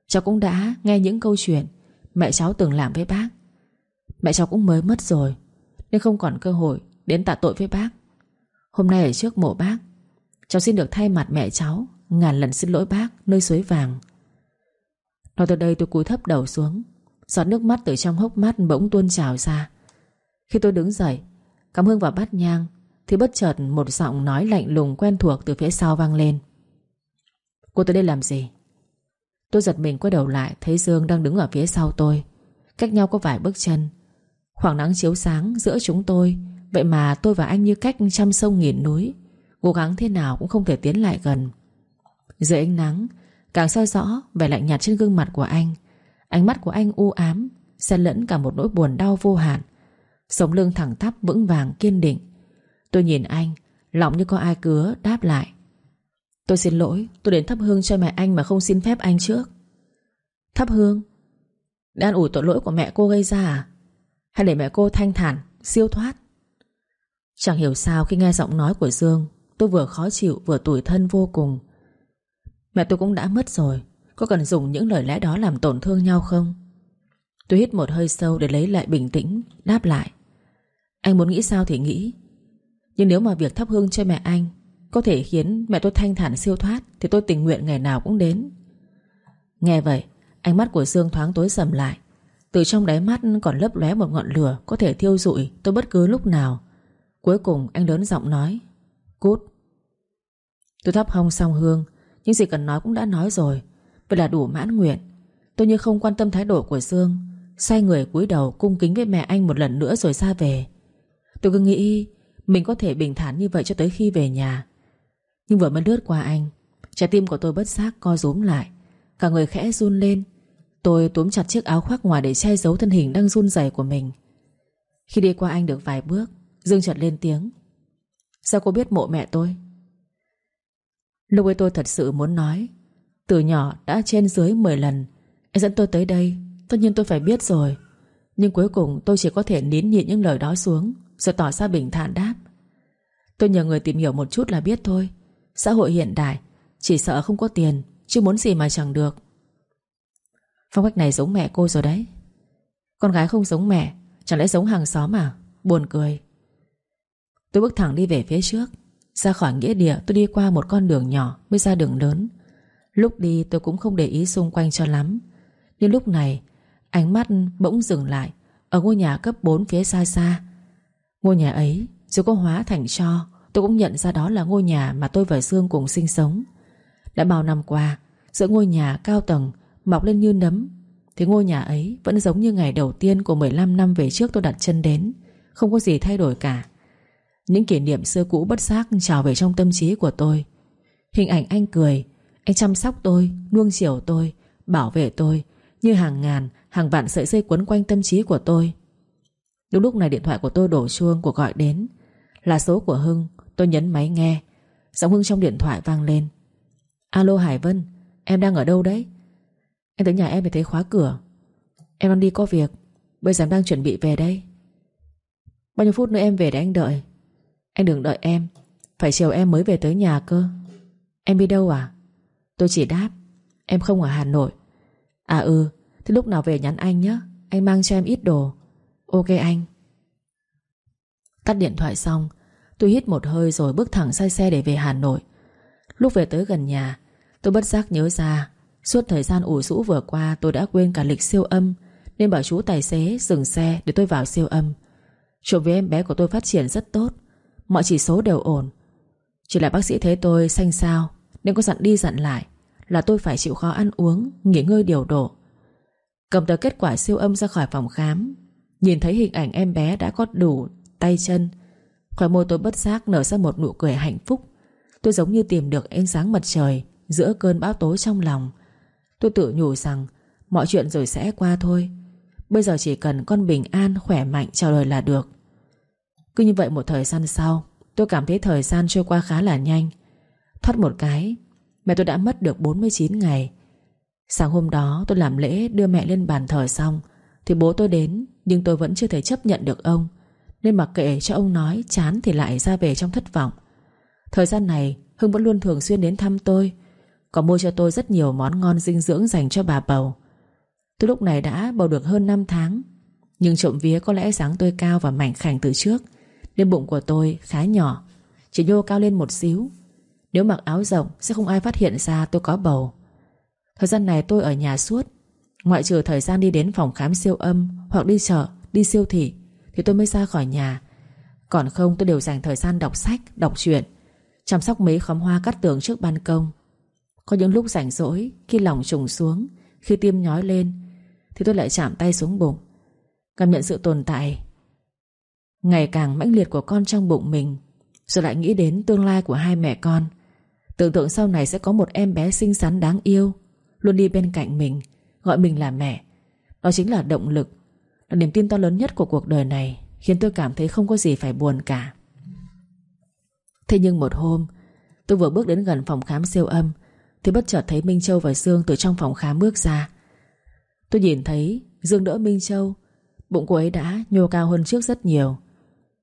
Cháu cũng đã nghe những câu chuyện Mẹ cháu từng làm với bác. Mẹ cháu cũng mới mất rồi, Nên không còn cơ hội đến tạ tội với bác. Hôm nay ở trước mộ bác, Cháu xin được thay mặt mẹ cháu Ngàn lần xin lỗi bác nơi suối vàng. Nói từ đây tôi cúi thấp đầu xuống. Giọt nước mắt từ trong hốc mắt bỗng tuôn trào ra. Khi tôi đứng dậy, Cắm hương vào bát nhang, Thì bất chợt một giọng nói lạnh lùng quen thuộc Từ phía sau vang lên. Cô tới đây làm gì? Tôi giật mình quay đầu lại, Thấy Dương đang đứng ở phía sau tôi. Cách nhau có vài bước chân. Khoảng nắng chiếu sáng giữa chúng tôi, Vậy mà tôi và anh như cách trăm sông nghìn núi. Cố gắng thế nào cũng không thể tiến lại gần. Dưới ánh nắng, Càng soi rõ vẻ lạnh nhạt trên gương mặt của anh Ánh mắt của anh u ám, Xen lẫn cả một nỗi buồn đau vô hạn. Sống lưng thẳng tắp vững vàng, kiên định. Tôi nhìn anh Lòng như có ai cứa, đáp lại. Tôi xin lỗi, Tôi đến thắp hương cho mẹ anh mà không xin phép anh trước. Thắp hương? Đan ủi tội lỗi của mẹ cô gây ra à? Hay để mẹ cô thanh thản, Siêu thoát? Chẳng hiểu sao khi nghe giọng nói của Dương, Tôi vừa khó chịu, vừa tủi thân vô cùng. Mẹ tôi cũng đã mất rồi có cần dùng những lời lẽ đó làm tổn thương nhau không? Tôi hít một hơi sâu để lấy lại bình tĩnh, Đáp lại. Anh muốn nghĩ sao thì nghĩ. Nhưng nếu mà việc thắp hương cho mẹ anh Có thể khiến mẹ tôi thanh thản siêu thoát, Thì tôi tình nguyện ngày nào cũng đến. Nghe vậy, Ánh mắt của Dương thoáng tối sầm lại. Từ trong đáy mắt còn lấp lóe một ngọn lửa Có thể thiêu rụi tôi bất cứ lúc nào. Cuối cùng anh lớn giọng nói, Cút. Tôi thắp hông xong hương, những gì cần nói cũng đã nói rồi. Vậy là đủ mãn nguyện. Tôi như không quan tâm thái độ của Dương Xoay người cúi đầu cung kính với mẹ anh một lần nữa rồi ra về. Tôi cứ nghĩ Mình có thể bình thản như vậy cho tới khi về nhà. Nhưng vừa mới lướt qua anh, Trái tim của tôi bất giác co rúm lại. Cả người khẽ run lên. Tôi túm chặt chiếc áo khoác ngoài để che giấu thân hình đang run rẩy của mình. Khi đi qua anh được vài bước, Dương chợt lên tiếng. Sao cô biết mộ mẹ tôi? Lúc ấy tôi thật sự muốn nói từ nhỏ đã trên dưới 10 lần. Anh dẫn tôi tới đây, Tất nhiên tôi phải biết rồi. Nhưng cuối cùng tôi chỉ có thể nín nhịn những lời đó xuống, Rồi tỏ ra bình thản đáp. Tôi nhờ người tìm hiểu một chút là biết thôi. Xã hội hiện đại, Chỉ sợ không có tiền, Chứ muốn gì mà chẳng được. Phong cách này giống mẹ cô rồi đấy. Con gái không giống mẹ, Chẳng lẽ giống hàng xóm à? Buồn cười. Tôi bước thẳng đi về phía trước. Ra khỏi nghĩa địa, tôi đi qua một con đường nhỏ Mới ra đường lớn. Lúc đi tôi cũng không để ý xung quanh cho lắm. Nhưng lúc này, Ánh mắt bỗng dừng lại Ở ngôi nhà cấp 4 phía xa xa. Ngôi nhà ấy dù có hóa thành cho, Tôi cũng nhận ra đó là ngôi nhà Mà tôi và Dương cùng sinh sống. Đã bao năm qua, Giữa ngôi nhà cao tầng Mọc lên như nấm, Thì ngôi nhà ấy vẫn giống như ngày đầu tiên Của 15 năm về trước tôi đặt chân đến, Không có gì thay đổi cả. Những kỷ niệm xưa cũ bất giác trào về trong tâm trí của tôi. Hình ảnh anh cười anh chăm sóc tôi, nuông chiều tôi Bảo vệ tôi Như hàng ngàn, hàng vạn sợi dây quấn quanh tâm trí của tôi. Đúng lúc này điện thoại của tôi đổ chuông của gọi đến. Là số của Hưng Tôi nhấn máy nghe. Giọng Hưng trong điện thoại vang lên. Alo Hải Vân Em đang ở đâu đấy? Em tới nhà em thì thấy khóa cửa. Em đang đi có việc Bây giờ em đang chuẩn bị về đây. Bao nhiêu phút nữa em về để anh đợi? Anh đừng đợi em Phải chiều em mới về tới nhà cơ. Em đi đâu à? Tôi chỉ đáp, Em không ở Hà Nội. À ừ Thì lúc nào về nhắn anh nhé Anh mang cho em ít đồ. Ok anh. Tắt điện thoại xong, Tôi hít một hơi rồi bước thẳng xe xe để về Hà Nội. Lúc về tới gần nhà, Tôi bất giác nhớ ra, Suốt thời gian ủ rũ vừa qua tôi đã quên cả lịch siêu âm, Nên bảo chú tài xế dừng xe để tôi vào siêu âm. Trộm với em bé của tôi phát triển rất tốt, Mọi chỉ số đều ổn. Chỉ là bác sĩ thấy tôi xanh xao nên có dặn đi dặn lại Là tôi phải chịu khó ăn uống, Nghỉ ngơi điều độ. Cầm tờ kết quả siêu âm ra khỏi phòng khám, Nhìn thấy hình ảnh em bé đã có đủ tay chân. Khỏi môi tôi bất giác nở ra một nụ cười hạnh phúc. Tôi giống như tìm được ánh sáng mặt trời Giữa cơn bão tối trong lòng. Tôi tự nhủ rằng Mọi chuyện rồi sẽ qua thôi. Bây giờ chỉ cần con bình an, khỏe mạnh chào đời là được. Cứ như vậy một thời gian sau, Tôi cảm thấy thời gian trôi qua khá là nhanh. Thoát một cái. Mẹ tôi đã mất được 49 ngày. Sáng hôm đó, tôi làm lễ đưa mẹ lên bàn thờ xong, Thì bố tôi đến, Nhưng tôi vẫn chưa thể chấp nhận được ông. Nên mặc kệ cho ông nói, chán thì lại ra về trong thất vọng. Thời gian này, Hưng vẫn luôn thường xuyên đến thăm tôi Còn mua cho tôi rất nhiều món ngon dinh dưỡng dành cho bà bầu. Tôi lúc này đã bầu được hơn 5 tháng, Nhưng trộm vía có lẽ dáng tôi cao và mảnh khảnh từ trước, Nên bụng của tôi khá nhỏ. Chỉ nhô cao lên một xíu nếu mặc áo rộng sẽ không ai phát hiện ra tôi có bầu. Thời gian này tôi ở nhà suốt. Ngoại trừ thời gian đi đến phòng khám siêu âm Hoặc đi chợ, đi siêu thị Thì tôi mới ra khỏi nhà. Còn không tôi đều dành thời gian đọc sách, đọc truyện Chăm sóc mấy khóm hoa cắt tường trước ban công. Có những lúc rảnh rỗi Khi lòng trùng xuống Khi tim nhói lên Thì tôi lại chạm tay xuống bụng Cảm nhận sự tồn tại Ngày càng mãnh liệt của con trong bụng mình Rồi lại nghĩ đến tương lai của hai mẹ con. Tưởng tượng sau này sẽ có một em bé xinh xắn đáng yêu. Luôn đi bên cạnh mình, Gọi mình là mẹ. Đó chính là động lực, Là niềm tin to lớn nhất của cuộc đời này, Khiến tôi cảm thấy không có gì phải buồn cả. Thế nhưng một hôm, Tôi vừa bước đến gần phòng khám siêu âm, Thì bất chợt thấy Minh Châu và Dương Từ trong phòng khám bước ra. Tôi nhìn thấy Dương đỡ Minh Châu, Bụng cô ấy đã nhô cao hơn trước rất nhiều.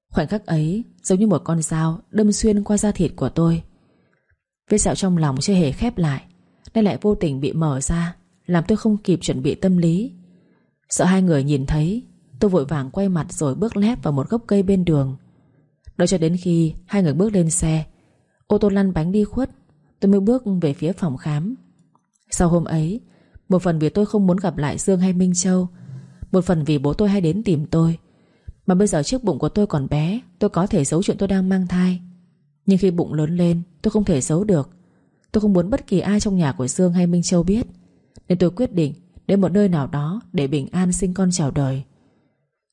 Khoảnh khắc ấy Giống như một con dao đâm xuyên qua da thịt của tôi. Vết sẹo trong lòng chưa hề khép lại, Nên lại vô tình bị mở ra, Làm tôi không kịp chuẩn bị tâm lý. Sợ hai người nhìn thấy, Tôi vội vàng quay mặt rồi bước lép vào một gốc cây bên đường. Đợi cho đến khi hai người bước lên xe, Ô tô lăn bánh đi khuất, Tôi mới bước về phía phòng khám. Sau hôm ấy, Một phần vì tôi không muốn gặp lại Dương hay Minh Châu, Một phần vì bố tôi hay đến tìm tôi, Mà bây giờ trước bụng của tôi còn bé, Tôi có thể giấu chuyện tôi đang mang thai. Nhưng khi bụng lớn lên, Tôi không thể giấu được. Tôi không muốn bất kỳ ai trong nhà của Dương hay Minh Châu biết. Nên tôi quyết định Đến một nơi nào đó để bình an sinh con chào đời.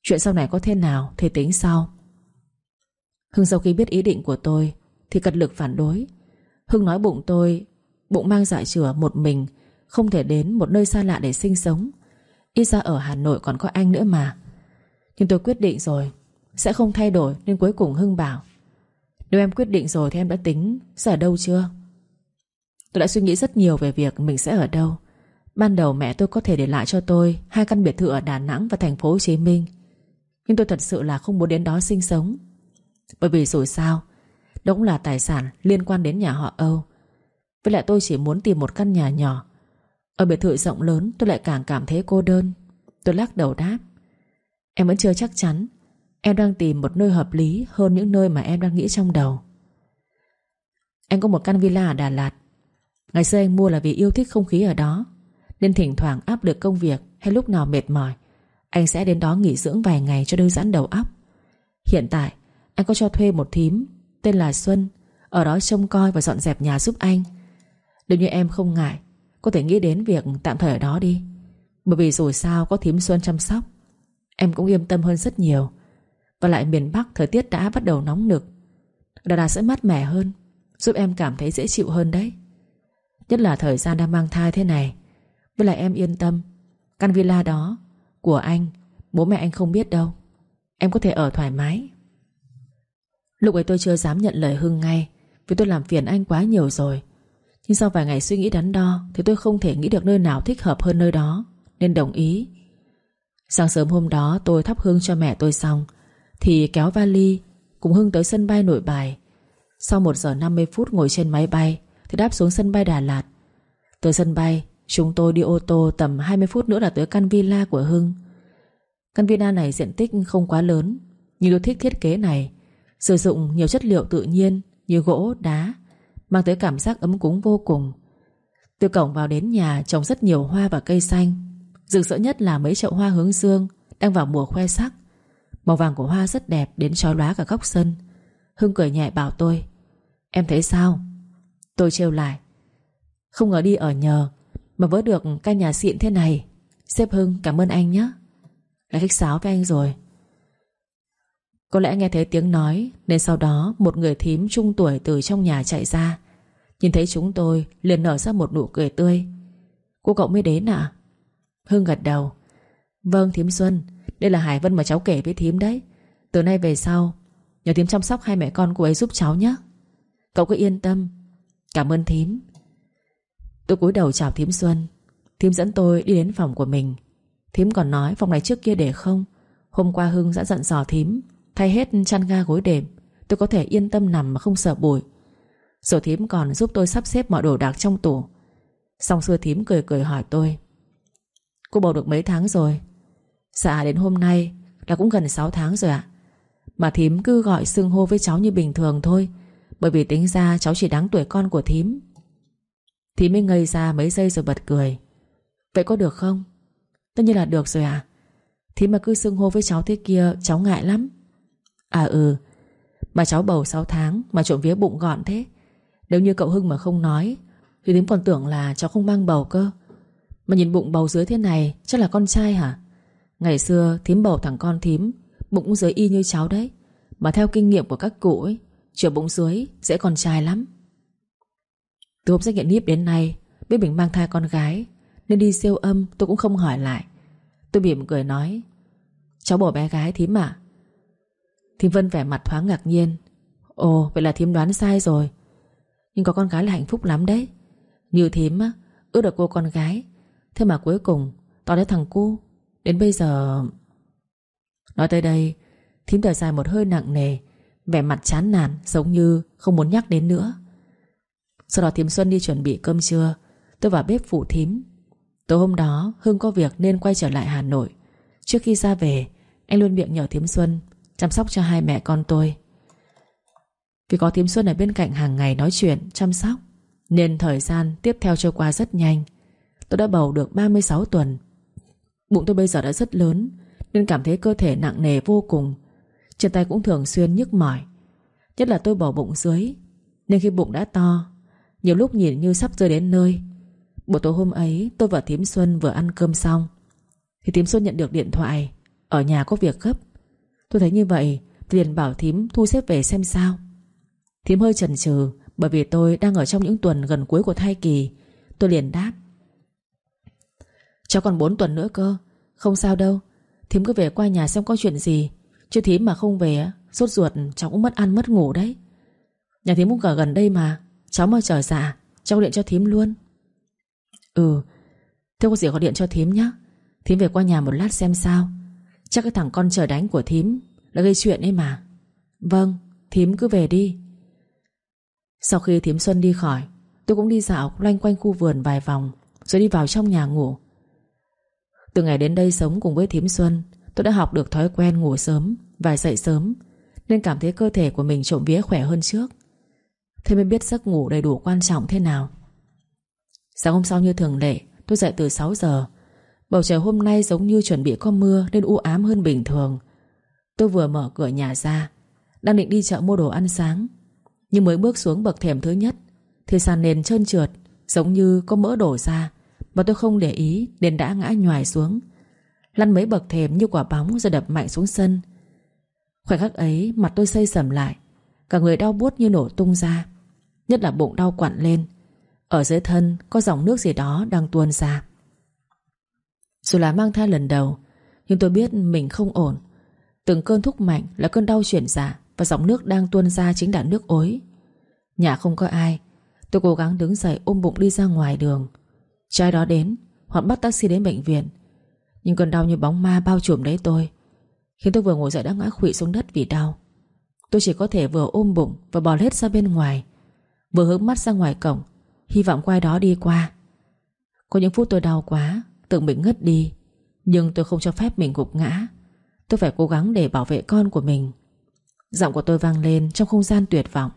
Chuyện sau này có thế nào thì tính sau. Hưng sau khi biết ý định của tôi, Thì cật lực phản đối. Hưng nói bụng tôi, Bụng mang dạ chửa một mình, Không thể đến một nơi xa lạ để sinh sống. Ít ra ở Hà Nội còn có anh nữa mà. Nhưng tôi quyết định rồi, Sẽ không thay đổi, nên cuối cùng Hưng bảo nếu em quyết định rồi thì em đã tính Sẽ ở đâu chưa? Tôi đã suy nghĩ rất nhiều về việc mình sẽ ở đâu. Ban đầu mẹ tôi có thể để lại cho tôi Hai căn biệt thự ở Đà Nẵng và thành phố Hồ Chí Minh. Nhưng tôi thật sự là không muốn đến đó sinh sống. Bởi vì rồi sao, Đó cũng là tài sản liên quan đến nhà họ Âu. Với lại tôi chỉ muốn tìm một căn nhà nhỏ. Ở biệt thự rộng lớn, tôi lại càng cảm thấy cô đơn. Tôi lắc đầu đáp. Em vẫn chưa chắc chắn. Em đang tìm một nơi hợp lý hơn những nơi mà em đang nghĩ trong đầu. Anh có một căn villa ở Đà Lạt. Ngày xưa anh mua là vì yêu thích không khí ở đó, Nên thỉnh thoảng áp lực công việc Hay lúc nào mệt mỏi, Anh sẽ đến đó nghỉ dưỡng vài ngày cho đơn giãn đầu óc. Hiện tại, anh có cho thuê một thím Tên là Xuân, Ở đó trông coi và dọn dẹp nhà giúp anh. Nếu như em không ngại, Có thể nghĩ đến việc tạm thời ở đó đi. Bởi vì rồi sao có thím Xuân chăm sóc, Em cũng yên tâm hơn rất nhiều. Và lại miền Bắc thời tiết đã bắt đầu nóng nực. Đà Lạt sẽ mát mẻ hơn, Giúp em cảm thấy dễ chịu hơn đấy. Nhất là thời gian đang mang thai thế này. Với lại em yên tâm, Căn villa đó Của anh, Bố mẹ anh không biết đâu. Em có thể ở thoải mái. Lúc ấy tôi chưa dám nhận lời Hưng ngay, Vì tôi làm phiền anh quá nhiều rồi. Nhưng sau vài ngày suy nghĩ đắn đo, Thì tôi không thể nghĩ được nơi nào thích hợp hơn nơi đó, Nên đồng ý. Sáng sớm hôm đó, tôi thắp hương cho mẹ tôi xong. Thì kéo vali Cùng Hưng tới sân bay nội bài. Sau 1 giờ 50 phút ngồi trên máy bay Thì đáp xuống sân bay Đà Lạt. Từ sân bay Chúng tôi đi ô tô tầm 20 phút nữa là tới căn villa của Hưng. Căn villa này diện tích không quá lớn Nhưng tôi thích thiết kế này. Sử dụng nhiều chất liệu tự nhiên Như gỗ, đá Mang tới cảm giác ấm cúng vô cùng. Từ cổng vào đến nhà trồng rất nhiều hoa và cây xanh. Rực rỡ nhất là mấy chậu hoa hướng dương Đang vào mùa khoe sắc. Màu vàng của hoa rất đẹp đến chói lóa cả góc sân. Hưng cười nhẹ bảo tôi, Em thấy sao? Tôi trêu lại, Không ngờ đi ở nhờ, Mà vỡ được căn nhà xịn thế này. Sếp Hưng, cảm ơn anh nhé. Là khách sáo với anh rồi. Có lẽ nghe thấy tiếng nói, Nên sau đó một người thím trung tuổi từ trong nhà chạy ra. Nhìn thấy chúng tôi, liền nở ra một nụ cười tươi. Cô cậu mới đến à Hưng gật đầu Vâng thím Xuân đây là Hải Vân mà cháu kể với thím đấy. Từ nay về sau, Nhờ thím chăm sóc hai mẹ con cô ấy giúp cháu nhé. Cậu cứ yên tâm. Cảm ơn thím. Tôi cúi đầu chào thím Xuân. Thím dẫn tôi đi đến phòng của mình. Thím còn nói phòng này trước kia để không. Hôm qua Hưng đã giận dò thím, Thay hết chăn ga gối đệm. Tôi có thể yên tâm nằm mà không sợ bụi. Rồi thím còn giúp tôi sắp xếp mọi đồ đạc trong tủ. Xong xưa thím cười cười hỏi tôi, Cô bầu được mấy tháng rồi? Dạ đến hôm nay Là cũng gần 6 tháng rồi ạ. Mà thím cứ gọi xưng hô với cháu như bình thường thôi, Bởi vì tính ra cháu chỉ đáng tuổi con của thím. Thím mới ngây ra mấy giây rồi bật cười. Vậy có được không? Tất nhiên là được rồi à Thím mà cứ xưng hô với cháu thế kia, Cháu ngại lắm. À ừ. Mà cháu bầu 6 tháng Mà trộm vía bụng gọn thế. Nếu như cậu Hưng mà không nói, Thì thím còn tưởng là cháu không mang bầu cơ. Mà nhìn bụng bầu dưới thế này, Chắc là con trai hả? Ngày xưa thím bầu thằng con thím, Bụng dưới y như cháu đấy. Mà theo kinh nghiệm của các cụ ấy, Chữa bụng dưới dễ còn trai lắm. Từ hôm xét nghiệm níp đến nay, Biết mình mang thai con gái, Nên đi siêu âm tôi cũng không hỏi lại. Tôi mỉm cười nói, Cháu bầu bé gái thím à Thím Vân vẻ mặt thoáng ngạc nhiên. Ồ, vậy là thím đoán sai rồi. Nhưng có con gái là hạnh phúc lắm đấy. Như thím á, Ước được cô con gái. Thế mà cuối cùng, Tao đến thằng cu Đến bây giờ, Nói tới đây, Thím thở dài một hơi nặng nề, Vẻ mặt chán nản giống như không muốn nhắc đến nữa. Sau đó thím Xuân đi chuẩn bị cơm trưa, Tôi vào bếp phụ thím. Tối hôm đó, Hưng có việc nên quay trở lại Hà Nội. Trước khi ra về, Anh luôn miệng nhờ thím Xuân Chăm sóc cho hai mẹ con tôi. Vì có thím Xuân ở bên cạnh hàng ngày nói chuyện, Chăm sóc, Nên thời gian tiếp theo trôi qua rất nhanh. Tôi đã bầu được 36 tuần. Bụng tôi bây giờ đã rất lớn, Nên cảm thấy cơ thể nặng nề vô cùng. Chân tay cũng thường xuyên nhức mỏi, Nhất là tôi bỏ bụng dưới, Nên khi bụng đã to, Nhiều lúc nhìn như sắp rơi đến nơi. Buổi tối hôm ấy, tôi và Thím Xuân vừa ăn cơm xong, Thì Thím Xuân nhận được điện thoại, Ở nhà có việc gấp. Tôi thấy như vậy liền bảo Thím thu xếp về xem sao. Thím hơi chần chừ, Bởi vì tôi đang ở trong những tuần gần cuối của thai kỳ, Tôi liền đáp Cháu còn 4 tuần nữa cơ. Không sao đâu. Thím cứ về qua nhà xem có chuyện gì. Chứ thím mà không về Sốt ruột, cháu cũng mất ăn, mất ngủ đấy. Nhà thím cũng ở gần đây mà. Cháu mà trời dạ. Cháu điện cho thím luôn. Ừ. Thế có gì gọi điện cho thím nhá. Thím về qua nhà một lát xem sao. Chắc cái thằng con trời đánh của thím Đã gây chuyện ấy mà. Vâng thím cứ về đi. Sau khi thím Xuân đi khỏi, Tôi cũng đi dạo loanh quanh khu vườn vài vòng, Rồi đi vào trong nhà ngủ từ ngày đến đây sống cùng với Thím Xuân, Tôi đã học được thói quen ngủ sớm Và dậy sớm, Nên cảm thấy cơ thể của mình trộm vía khỏe hơn trước. Thế mới biết giấc ngủ đầy đủ quan trọng thế nào. Sáng hôm sau như thường lệ, Tôi dậy từ 6 giờ. Bầu trời hôm nay giống như chuẩn bị có mưa Nên u ám hơn bình thường. Tôi vừa mở cửa nhà ra, Đang định đi chợ mua đồ ăn sáng. Nhưng mới bước xuống bậc thềm thứ nhất, Thì sàn nền trơn trượt, Giống như có mỡ đổ ra mà tôi không để ý, Nên đã ngã nhoài xuống. Lăn mấy bậc thềm như quả bóng rồi đập mạnh xuống sân. Khoảnh khắc ấy, mặt tôi xây sầm lại. Cả người đau buốt như nổ tung ra. Nhất là bụng đau quặn lên. Ở dưới thân, có dòng nước gì đó đang tuôn ra. Dù là mang thai lần đầu, Nhưng tôi biết mình không ổn. Từng cơn thúc mạnh là cơn đau chuyển dạ Và dòng nước đang tuôn ra chính là nước ối. Nhà không có ai, Tôi cố gắng đứng dậy ôm bụng đi ra ngoài đường. Trai đó đến Hoặc bắt taxi đến bệnh viện. Nhưng cơn đau như bóng ma bao trùm lấy tôi Khiến tôi vừa ngồi dậy đã ngã khụy xuống đất vì đau. Tôi chỉ có thể vừa ôm bụng Và bò lết ra bên ngoài Vừa hướng mắt ra ngoài cổng Hy vọng quay đó đi qua. Có những phút tôi đau quá Tưởng mình ngất đi Nhưng tôi không cho phép mình gục ngã. Tôi phải cố gắng để bảo vệ con của mình. Giọng của tôi vang lên trong không gian tuyệt vọng.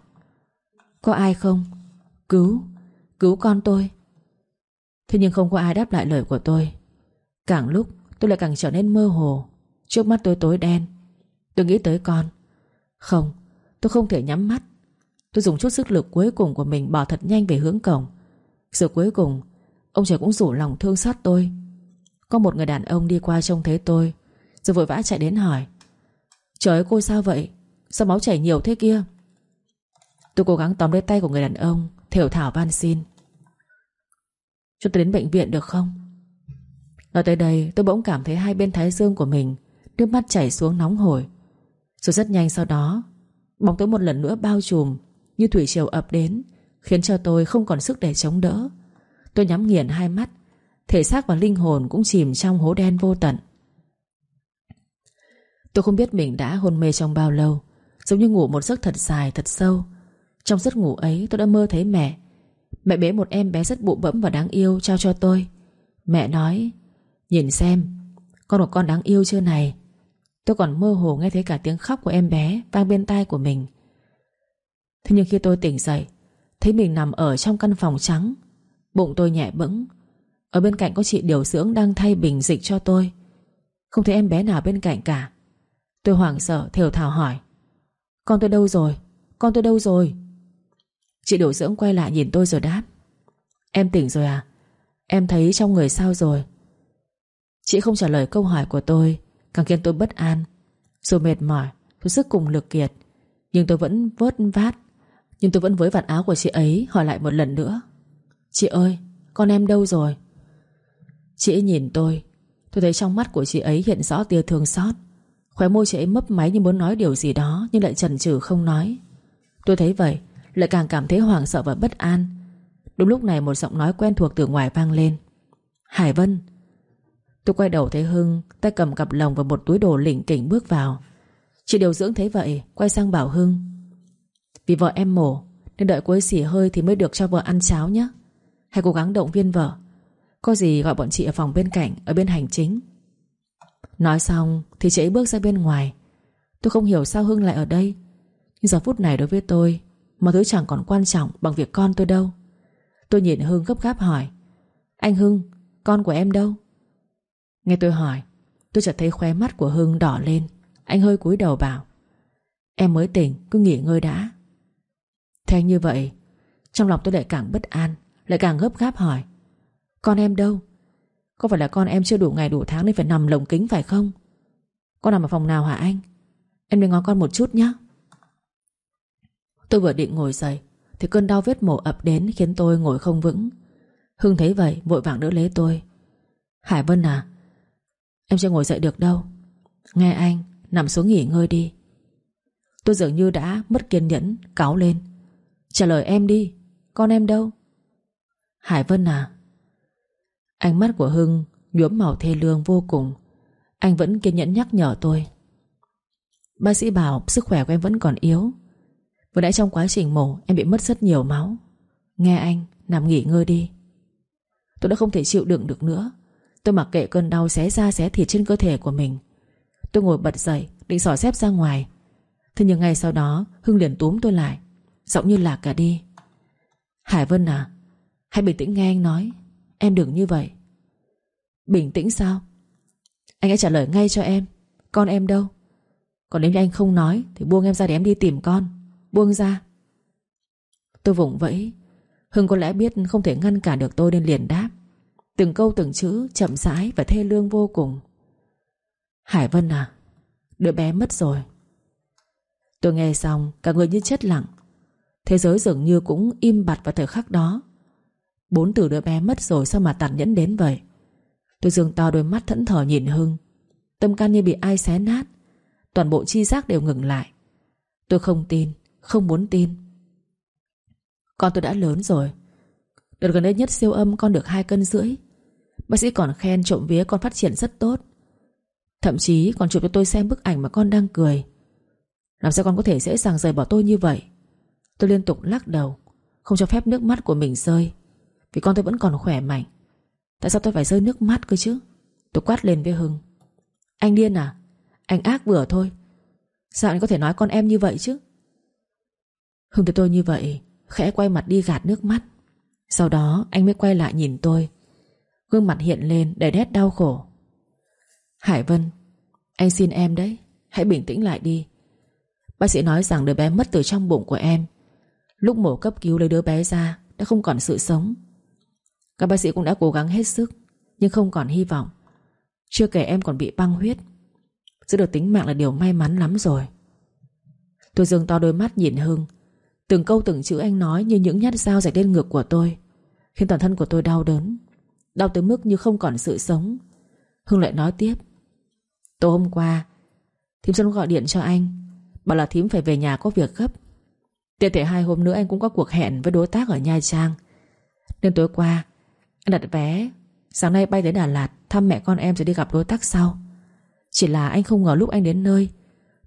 Có ai không? Cứu, cứu con tôi. Thế nhưng không có ai đáp lại lời của tôi. Càng lúc tôi lại càng trở nên mơ hồ. Trước mắt tôi tối đen. Tôi nghĩ tới con. Không, tôi không thể nhắm mắt. Tôi dùng chút sức lực cuối cùng của mình Bỏ thật nhanh về hướng cổng. Rồi cuối cùng Ông trời cũng rủ lòng thương xót tôi. Có một người đàn ông đi qua trông thấy tôi Rồi vội vã chạy đến hỏi. Trời ơi cô sao vậy? Sao máu chảy nhiều thế kia? Tôi cố gắng tóm lấy tay của người đàn ông Thều thảo van xin. Chúng ta đến bệnh viện được không? Ở tới đây, tôi bỗng cảm thấy hai bên thái dương của mình, Nước mắt chảy xuống nóng hổi. Rồi rất nhanh sau đó, Bóng tối một lần nữa bao trùm Như thủy triều ập đến, Khiến cho tôi không còn sức để chống đỡ. Tôi nhắm nghiền hai mắt, Thể xác và linh hồn cũng chìm trong hố đen vô tận. Tôi không biết mình đã hôn mê trong bao lâu, Giống như ngủ một giấc thật dài, thật sâu. Trong giấc ngủ ấy, tôi đã mơ thấy mẹ Mẹ bế một em bé rất bụ bẫm và đáng yêu, trao cho tôi. Mẹ nói, Nhìn xem, Con của con đáng yêu chưa này? Tôi còn mơ hồ nghe thấy cả tiếng khóc của em bé Vang bên tai của mình. Thế nhưng khi tôi tỉnh dậy, Thấy mình nằm ở trong căn phòng trắng, Bụng tôi nhẹ bẫng. Ở bên cạnh có chị điều dưỡng đang thay bình dịch cho tôi. Không thấy em bé nào bên cạnh cả. Tôi hoảng sợ, thều thào hỏi, Con tôi đâu rồi? Con tôi đâu rồi? Chị điều dưỡng quay lại nhìn tôi rồi đáp. Em tỉnh rồi à? Em thấy trong người sao rồi? Chị không trả lời câu hỏi của tôi, Càng khiến tôi bất an. Rồi mệt mỏi Tôi sức cùng lực kiệt, Nhưng tôi vẫn vớt vát. Nhưng tôi vẫn với vạt áo của chị ấy Hỏi lại một lần nữa. Chị ơi, con em đâu rồi? Chị ấy nhìn tôi. Tôi thấy trong mắt của chị ấy hiện rõ tia thương xót. Khóe môi chị ấy mấp máy như muốn nói điều gì đó, Nhưng lại chần chừ không nói. Tôi thấy vậy lại càng cảm thấy hoảng sợ và bất an. Đúng lúc này một giọng nói quen thuộc từ ngoài vang lên. Hải Vân. Tôi quay đầu thấy Hưng, Tay cầm cặp lồng và một túi đồ lỉnh kỉnh bước vào. Chị điều dưỡng thấy vậy, Quay sang bảo Hưng. Vì vợ em mổ, Nên đợi cuối xỉ hơi thì mới được cho vợ ăn cháo nhé. Hãy cố gắng động viên vợ. Có gì gọi bọn chị ở phòng bên cạnh, Ở bên hành chính. Nói xong thì chị ấy bước ra bên ngoài. Tôi không hiểu sao Hưng lại ở đây. Nhưng giờ phút này đối với tôi mà thứ chẳng còn quan trọng bằng việc con tôi đâu Tôi nhìn Hưng gấp gáp hỏi Anh Hưng, con của em đâu? Nghe tôi hỏi Tôi chợt thấy khóe mắt của Hưng đỏ lên Anh hơi cúi đầu bảo Em mới tỉnh, cứ nghỉ ngơi đã Thế như vậy Trong lòng tôi lại càng bất an Lại càng gấp gáp hỏi Con em đâu? Có phải là con em chưa đủ ngày đủ tháng Nên phải nằm lồng kính phải không? Con nằm ở phòng nào hả anh? Em đi ngó con một chút nhé Tôi vừa định ngồi dậy, Thì cơn đau vết mổ ập đến Khiến tôi ngồi không vững. Hưng thấy vậy, vội vàng đỡ lấy tôi. Hải Vân à Em chưa ngồi dậy được đâu? Nghe anh, nằm xuống nghỉ ngơi đi. Tôi dường như đã mất kiên nhẫn Cáo lên. Trả lời em đi, Con em đâu? Hải Vân à Ánh mắt của Hưng nhuốm màu thê lương vô cùng. Anh vẫn kiên nhẫn nhắc nhở tôi. Bác sĩ bảo sức khỏe của em vẫn còn yếu. Vừa nãy trong quá trình mổ, Em bị mất rất nhiều máu. Nghe anh, nằm nghỉ ngơi đi. Tôi đã không thể chịu đựng được nữa. Tôi mặc kệ cơn đau xé da xé thịt trên cơ thể của mình. Tôi ngồi bật dậy, Định xỏ xếp ra ngoài. Thế nhưng ngay sau đó, Hưng liền túm tôi lại. Giọng như lạc cả đi. Hải Vân à Hãy bình tĩnh nghe anh nói. Em đừng như vậy. Bình tĩnh sao? Anh hãy trả lời ngay cho em. Con em đâu? Còn nếu như anh không nói, Thì buông em ra để em đi tìm con. Buông ra. Tôi vùng vẫy. Hưng có lẽ biết không thể ngăn cản được tôi nên liền đáp. Từng câu từng chữ chậm rãi và thê lương vô cùng. Hải Vân à Đứa bé mất rồi. Tôi nghe xong, Cả người như chết lặng. Thế giới dường như cũng im bặt vào thời khắc đó. Bốn từ đứa bé mất rồi Sao mà tàn nhẫn đến vậy? Tôi dường to đôi mắt thẫn thờ nhìn Hưng. Tâm can như bị ai xé nát. Toàn bộ chi giác đều ngừng lại. Tôi không tin. Không muốn tin. Con tôi đã lớn rồi. Đợt gần đây nhất siêu âm con được 2 cân rưỡi. Bác sĩ còn khen trộm vía con phát triển rất tốt. Thậm chí còn chụp cho tôi xem bức ảnh mà con đang cười. Làm sao con có thể dễ dàng rời bỏ tôi như vậy? Tôi liên tục lắc đầu, Không cho phép nước mắt của mình rơi. Vì con tôi vẫn còn khỏe mạnh. Tại sao tôi phải rơi nước mắt cơ chứ? Tôi quát lên với Hưng. Anh điên à? Anh ác vừa thôi. Sao anh có thể nói con em như vậy chứ? Hưng thấy tôi như vậy, Khẽ quay mặt đi gạt nước mắt. Sau đó, anh mới quay lại nhìn tôi. Gương mặt hiện lên đầy nét đau khổ. Hải Vân, Anh xin em đấy, Hãy bình tĩnh lại đi. Bác sĩ nói rằng đứa bé mất từ trong bụng của em. Lúc mổ cấp cứu lấy đứa bé ra, Đã không còn sự sống. Các bác sĩ cũng đã cố gắng hết sức, Nhưng không còn hy vọng. Chưa kể em còn bị băng huyết. Giữ được tính mạng là điều may mắn lắm rồi. Tôi dừng to đôi mắt nhìn Hưng Từng câu từng chữ anh nói Như những nhát dao rạch lên ngực của tôi Khiến toàn thân của tôi đau đớn Đau tới mức như không còn sự sống. Hưng lại nói tiếp Tối hôm qua Thím Xuân gọi điện cho anh Bảo là thím phải về nhà có việc gấp. Tiện thể hai hôm nữa anh cũng có cuộc hẹn với đối tác ở Nha Trang. Nên tối qua Anh đặt vé Sáng nay bay tới Đà Lạt Thăm mẹ con em rồi đi gặp đối tác sau. Chỉ là anh không ngờ lúc anh đến nơi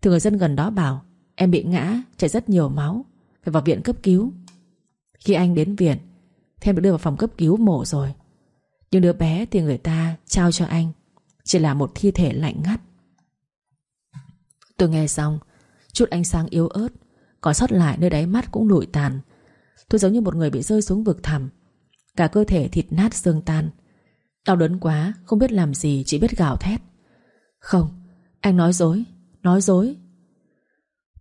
Thì người dân gần đó bảo Em bị ngã, chảy rất nhiều máu. Phải vào viện cấp cứu. Khi anh đến viện Thì em được đưa vào phòng cấp cứu mổ rồi. Nhưng đứa bé thì người ta trao cho anh Chỉ là một thi thể lạnh ngắt. Tôi nghe xong, Chút ánh sáng yếu ớt, Còn sót lại nơi đáy mắt cũng lụi tàn. Tôi giống như một người bị rơi xuống vực thẳm. Cả cơ thể thịt nát xương tan. Đau đớn quá, Không biết làm gì, chỉ biết gào thét. Không, Anh nói dối Nói dối.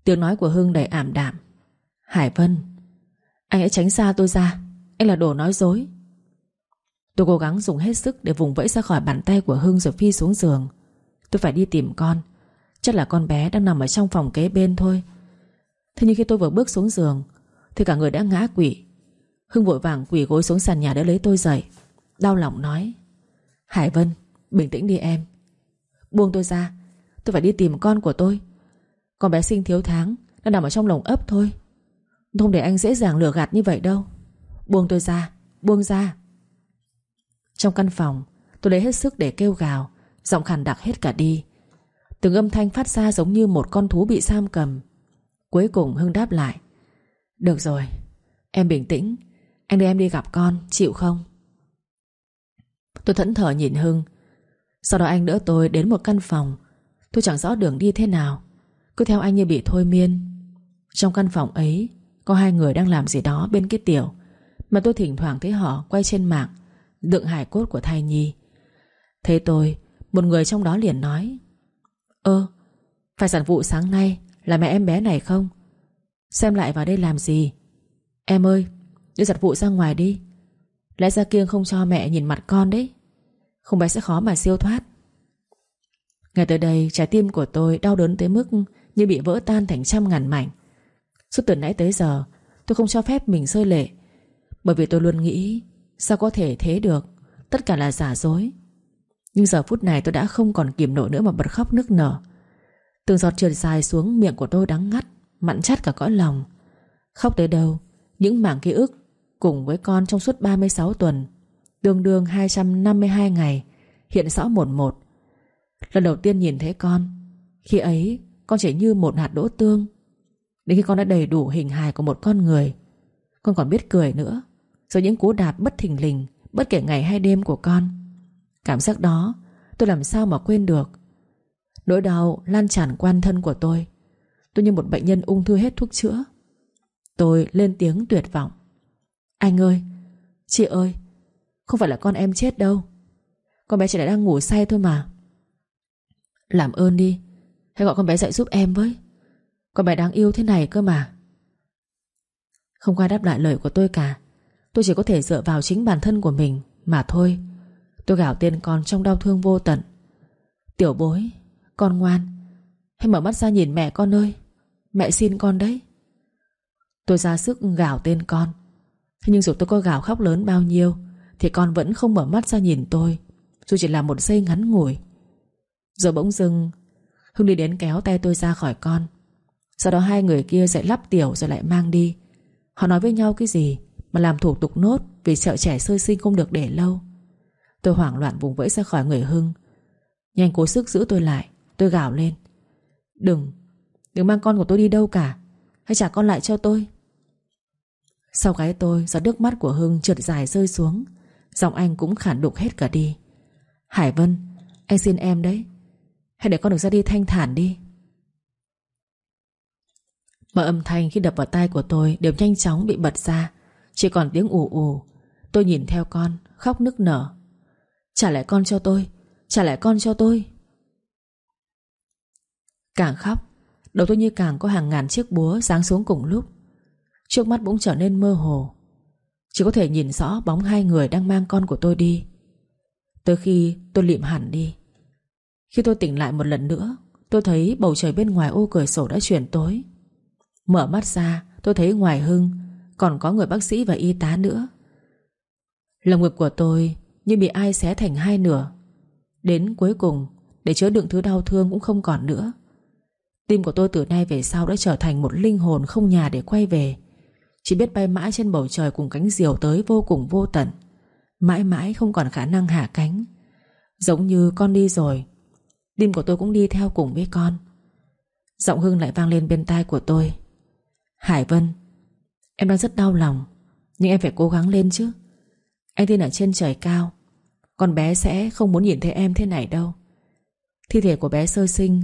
Tiếng nói của Hưng đầy ảm đạm. Hải Vân, Anh hãy tránh xa tôi ra. Anh là đồ nói dối. Tôi cố gắng dùng hết sức để vùng vẫy ra khỏi bàn tay của Hưng rồi phi xuống giường. Tôi phải đi tìm con. Chắc là con bé đang nằm ở trong phòng kế bên thôi. Thế nhưng khi tôi vừa bước xuống giường, Thì cả người đã ngã quỵ. Hưng vội vàng quỳ gối xuống sàn nhà để lấy tôi dậy. Đau lòng nói, Hải Vân, bình tĩnh đi em. Buông tôi ra. Tôi phải đi tìm con của tôi. Con bé sinh thiếu tháng Đang nằm ở trong lồng ấp thôi. Không để anh dễ dàng lừa gạt như vậy đâu. Buông tôi ra, Buông ra. Trong căn phòng, Tôi lấy hết sức để kêu gào, Giọng khàn đặc hết cả đi. Từng âm thanh phát ra giống như một con thú bị giam cầm. Cuối cùng Hưng đáp lại, Được rồi, Em bình tĩnh, Anh đưa em đi gặp con, Chịu không? Tôi thẫn thờ nhìn Hưng. Sau đó anh đỡ tôi đến một căn phòng. Tôi chẳng rõ đường đi thế nào, Cứ theo anh như bị thôi miên. Trong căn phòng ấy có hai người đang làm gì đó bên cái tiểu. Mà tôi thỉnh thoảng thấy họ quay trên mạng Đựng hải cốt của thai nhi. Thế tôi, Một người trong đó liền nói, Ơ, Phải sản vụ sáng nay Là mẹ em bé này không? Xem lại vào đây làm gì? Em ơi Đưa giặt vụ ra ngoài đi. Lẽ ra kiêng không cho mẹ nhìn mặt con đấy. Không bé sẽ khó mà siêu thoát. Ngày tới đây, trái tim của tôi đau đớn tới mức Như bị vỡ tan thành trăm ngàn mảnh. Suốt từ nãy tới giờ, Tôi không cho phép mình rơi lệ. Bởi vì tôi luôn nghĩ, Sao có thể thế được? Tất cả là giả dối. Nhưng giờ phút này tôi đã không còn kìm nổi nữa mà bật khóc nức nở. Từng giọt trượt dài xuống miệng của tôi đắng ngắt, Mặn chát cả cõi lòng. Khóc tới đâu, Những mảng ký ức Cùng với con trong suốt 36 tuần, Tương đương 252 ngày, Hiện rõ một một. Lần đầu tiên nhìn thấy con, Khi ấy con chỉ như một hạt đỗ tương Đến khi con đã đầy đủ hình hài của một con người, Con còn biết cười nữa. Rồi những cú đạp bất thình lình, Bất kể ngày hay đêm của con, Cảm giác đó tôi làm sao mà quên được. Nỗi đau lan tràn quan thân của tôi. Tôi như một bệnh nhân ung thư hết thuốc chữa. Tôi lên tiếng tuyệt vọng. Anh ơi, Chị ơi, Không phải là con em chết đâu. Con bé chỉ đã đang ngủ say thôi mà. Làm ơn đi, Hãy gọi con bé dậy giúp em với. Con bé đáng yêu thế này cơ mà. Không ai đáp lại lời của tôi cả. Tôi chỉ có thể dựa vào chính bản thân của mình Mà thôi. Tôi gào tên con trong đau thương vô tận. Tiểu bối, Con ngoan. Hãy mở mắt ra nhìn mẹ con ơi. Mẹ xin con đấy. Tôi ra sức gào tên con. Nhưng dù tôi có gào khóc lớn bao nhiêu, Thì con vẫn không mở mắt ra nhìn tôi. Dù chỉ là một giây ngắn ngủi. Rồi bỗng dưng, Hưng đi đến kéo tay tôi ra khỏi con. Sau đó hai người kia dậy lắp tiểu rồi lại mang đi. Họ nói với nhau cái gì Mà làm thủ tục nốt Vì sợ trẻ sơ sinh không được để lâu. Tôi hoảng loạn vùng vẫy ra khỏi người Hưng. Nhanh cố sức giữ tôi lại Tôi gào lên. Đừng, đừng mang con của tôi đi đâu cả Hãy trả con lại cho tôi. Sau cái tôi Giọt nước mắt của Hưng trượt dài rơi xuống. Giọng anh cũng khản đục hết cả đi. Hải Vân Anh xin em đấy. Hãy để con được ra đi thanh thản đi mà âm thanh khi đập vào tay của tôi Đều nhanh chóng bị bật ra. Chỉ còn tiếng ù ù. Tôi nhìn theo con, khóc nức nở. Trả lại con cho tôi, Trả lại con cho tôi. Càng khóc, Đầu tôi như càng có hàng ngàn chiếc búa giáng xuống cùng lúc. Trước mắt bỗng trở nên mơ hồ. Chỉ có thể nhìn rõ bóng hai người đang mang con của tôi đi. Tới khi tôi lịm hẳn đi. Khi tôi tỉnh lại một lần nữa, Tôi thấy bầu trời bên ngoài ô cửa sổ đã chuyển tối. Mở mắt ra, Tôi thấy ngoài Hưng Còn có người bác sĩ và y tá nữa. Lồng ngực của tôi Như bị ai xé thành hai nửa. Đến cuối cùng, Để chứa đựng thứ đau thương cũng không còn nữa. Tim của tôi từ nay về sau đã trở thành một linh hồn không nhà để quay về. Chỉ biết bay mãi trên bầu trời cùng cánh diều tới vô cùng vô tận, Mãi mãi không còn khả năng hạ cánh. Giống như con đi rồi, Tim của tôi cũng đi theo cùng với con. Giọng Hưng lại vang lên bên tai của tôi. Hải Vân, Em đang rất đau lòng, Nhưng em phải cố gắng lên chứ. Anh tin ở trên trời cao, Con bé sẽ không muốn nhìn thấy em thế này đâu. Thi thể của bé sơ sinh,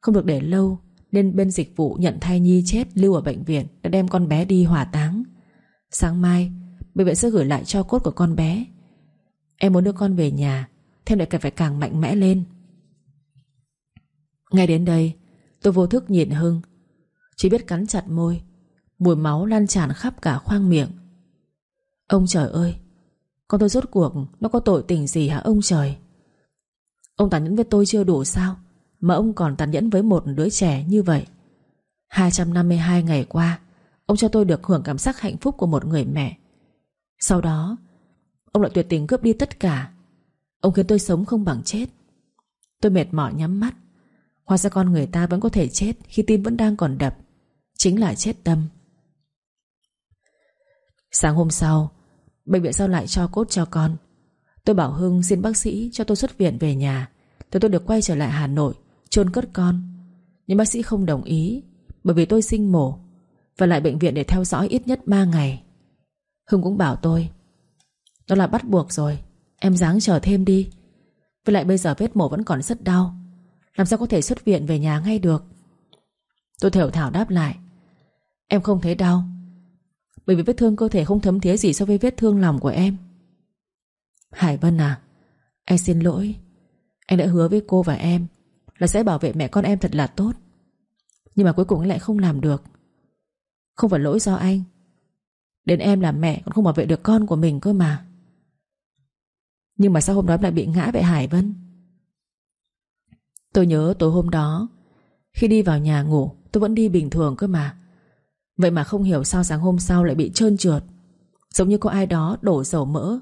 Không được để lâu, Nên bên dịch vụ nhận thai nhi chết Lưu ở bệnh viện Đã đem con bé đi hỏa táng. Sáng mai, Bệnh viện sẽ gửi lại cho cốt của con bé. Em muốn đưa con về nhà, Thêm lại cần phải càng mạnh mẽ lên. Ngay đến đây, Tôi vô thức nhìn Hưng chỉ biết cắn chặt môi, Mùi máu lan tràn khắp cả khoang miệng. Ông trời ơi, Con tôi rốt cuộc Nó có tội tình gì hả ông trời? Ông tàn nhẫn với tôi chưa đủ sao Mà ông còn tàn nhẫn với một đứa trẻ như vậy? 252 ngày qua, Ông cho tôi được hưởng cảm giác hạnh phúc của một người mẹ. Sau đó, Ông lại tuyệt tình cướp đi tất cả. Ông khiến tôi sống không bằng chết. Tôi mệt mỏi nhắm mắt. Hóa ra con người ta vẫn có thể chết Khi tim vẫn đang còn đập. Chính là chết tâm. Sáng hôm sau, Bệnh viện giao lại cho cốt cho con. Tôi bảo Hưng xin bác sĩ cho tôi xuất viện về nhà Tôi tôi được quay trở lại Hà Nội, chôn cất con. Nhưng bác sĩ không đồng ý, Bởi vì tôi sinh mổ, Và lại bệnh viện để theo dõi ít nhất 3 ngày. Hưng cũng bảo tôi, Đó là bắt buộc rồi, Em dáng chờ thêm đi. Với lại bây giờ vết mổ vẫn còn rất đau, Làm sao có thể xuất viện về nhà ngay được? Tôi thều thảo đáp lại Em không thấy đau. Bởi vì vết thương cơ thể không thấm thía gì so với vết thương lòng của em. Hải Vân à Anh xin lỗi. Anh đã hứa với cô và em Là sẽ bảo vệ mẹ con em thật là tốt. Nhưng mà cuối cùng anh lại không làm được. Không phải lỗi do anh. Đến em làm mẹ còn không bảo vệ được con của mình cơ mà. Nhưng mà sao hôm đó em lại bị ngã vậy Hải Vân? Tôi nhớ tối hôm đó, Khi đi vào nhà ngủ, Tôi vẫn đi bình thường cơ mà. Vậy mà không hiểu sao sáng hôm sau lại bị trơn trượt. Giống như có ai đó đổ dầu mỡ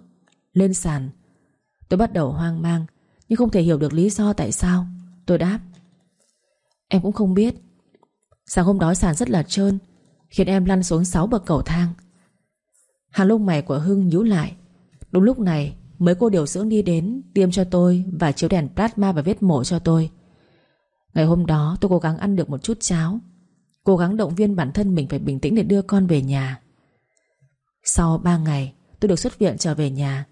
Lên sàn. Tôi bắt đầu hoang mang, Nhưng không thể hiểu được lý do tại sao. Tôi đáp, Em cũng không biết. Sáng hôm đó sàn rất là trơn, Khiến em lăn xuống 6 bậc cầu thang. Hàng lông mày của Hưng nhíu lại. Đúng lúc này, Mấy cô điều dưỡng đi đến Tiêm cho tôi Và chiếu đèn plasma và vết mổ cho tôi. Ngày hôm đó, tôi cố gắng ăn được một chút cháo. Cố gắng động viên bản thân mình phải bình tĩnh để đưa con về nhà. Sau 3 ngày tôi được xuất viện trở về nhà.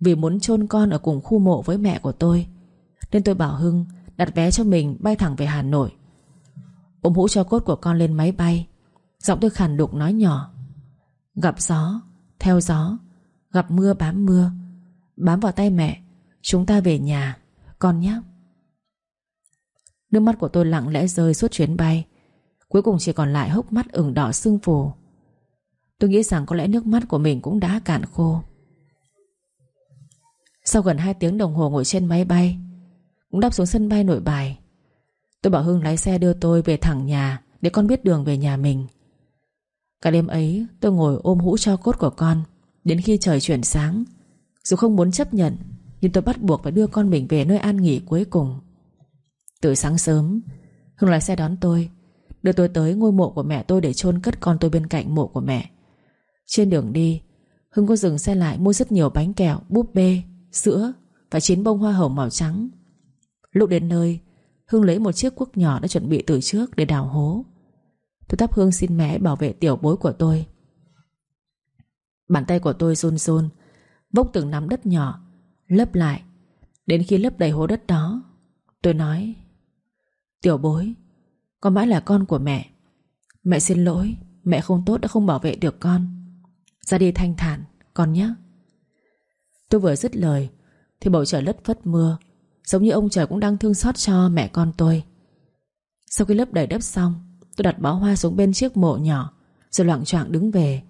Vì muốn chôn con ở cùng khu mộ với mẹ của tôi Nên tôi bảo Hưng đặt vé cho mình bay thẳng về Hà Nội. Ôm hũ cho cốt của con lên máy bay. Giọng tôi khàn đục nói nhỏ Gặp gió, theo gió Gặp mưa bám mưa. Bám vào tay mẹ Chúng ta về nhà, con nhé. Nước mắt của tôi lặng lẽ rơi suốt chuyến bay. Cuối cùng chỉ còn lại hốc mắt ửng đỏ sưng phù. Tôi nghĩ rằng có lẽ nước mắt của mình cũng đã cạn khô. Sau gần 2 tiếng đồng hồ ngồi trên máy bay, Cũng đáp xuống sân bay nội bài, Tôi bảo Hưng lái xe đưa tôi về thẳng nhà Để con biết đường về nhà mình. Cả đêm ấy, tôi ngồi ôm hũ cho cốt của con Đến khi trời chuyển sáng. Dù không muốn chấp nhận, Nhưng tôi bắt buộc phải đưa con mình về nơi an nghỉ cuối cùng. Từ sáng sớm, Hưng lái xe đón tôi Đưa tôi tới ngôi mộ của mẹ tôi để chôn cất con tôi bên cạnh mộ của mẹ. Trên đường đi Hưng có dừng xe lại mua rất nhiều bánh kẹo, búp bê, sữa Và chín bông hoa hồng màu trắng. Lúc đến nơi Hưng lấy một chiếc cuốc nhỏ đã chuẩn bị từ trước để đào hố. Tôi thắp hương xin mẹ bảo vệ tiểu bối của tôi. Bàn tay của tôi run run Vốc từng nắm đất nhỏ Lấp lại. Đến khi lấp đầy hố đất đó Tôi nói Tiểu bối con mãi là con của mẹ. Mẹ xin lỗi, Mẹ không tốt đã không bảo vệ được con. Ra đi thanh thản, Con nhé. Tôi vừa dứt lời, Thì bầu trời lất phất mưa, Giống như ông trời cũng đang thương xót cho mẹ con tôi. Sau khi lấp đầy đất xong, Tôi đặt bó hoa xuống bên chiếc mộ nhỏ, Rồi loạn choạng đứng về.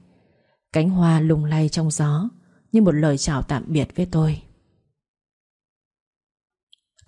Cánh hoa lùng lay trong gió, Như một lời chào tạm biệt với tôi.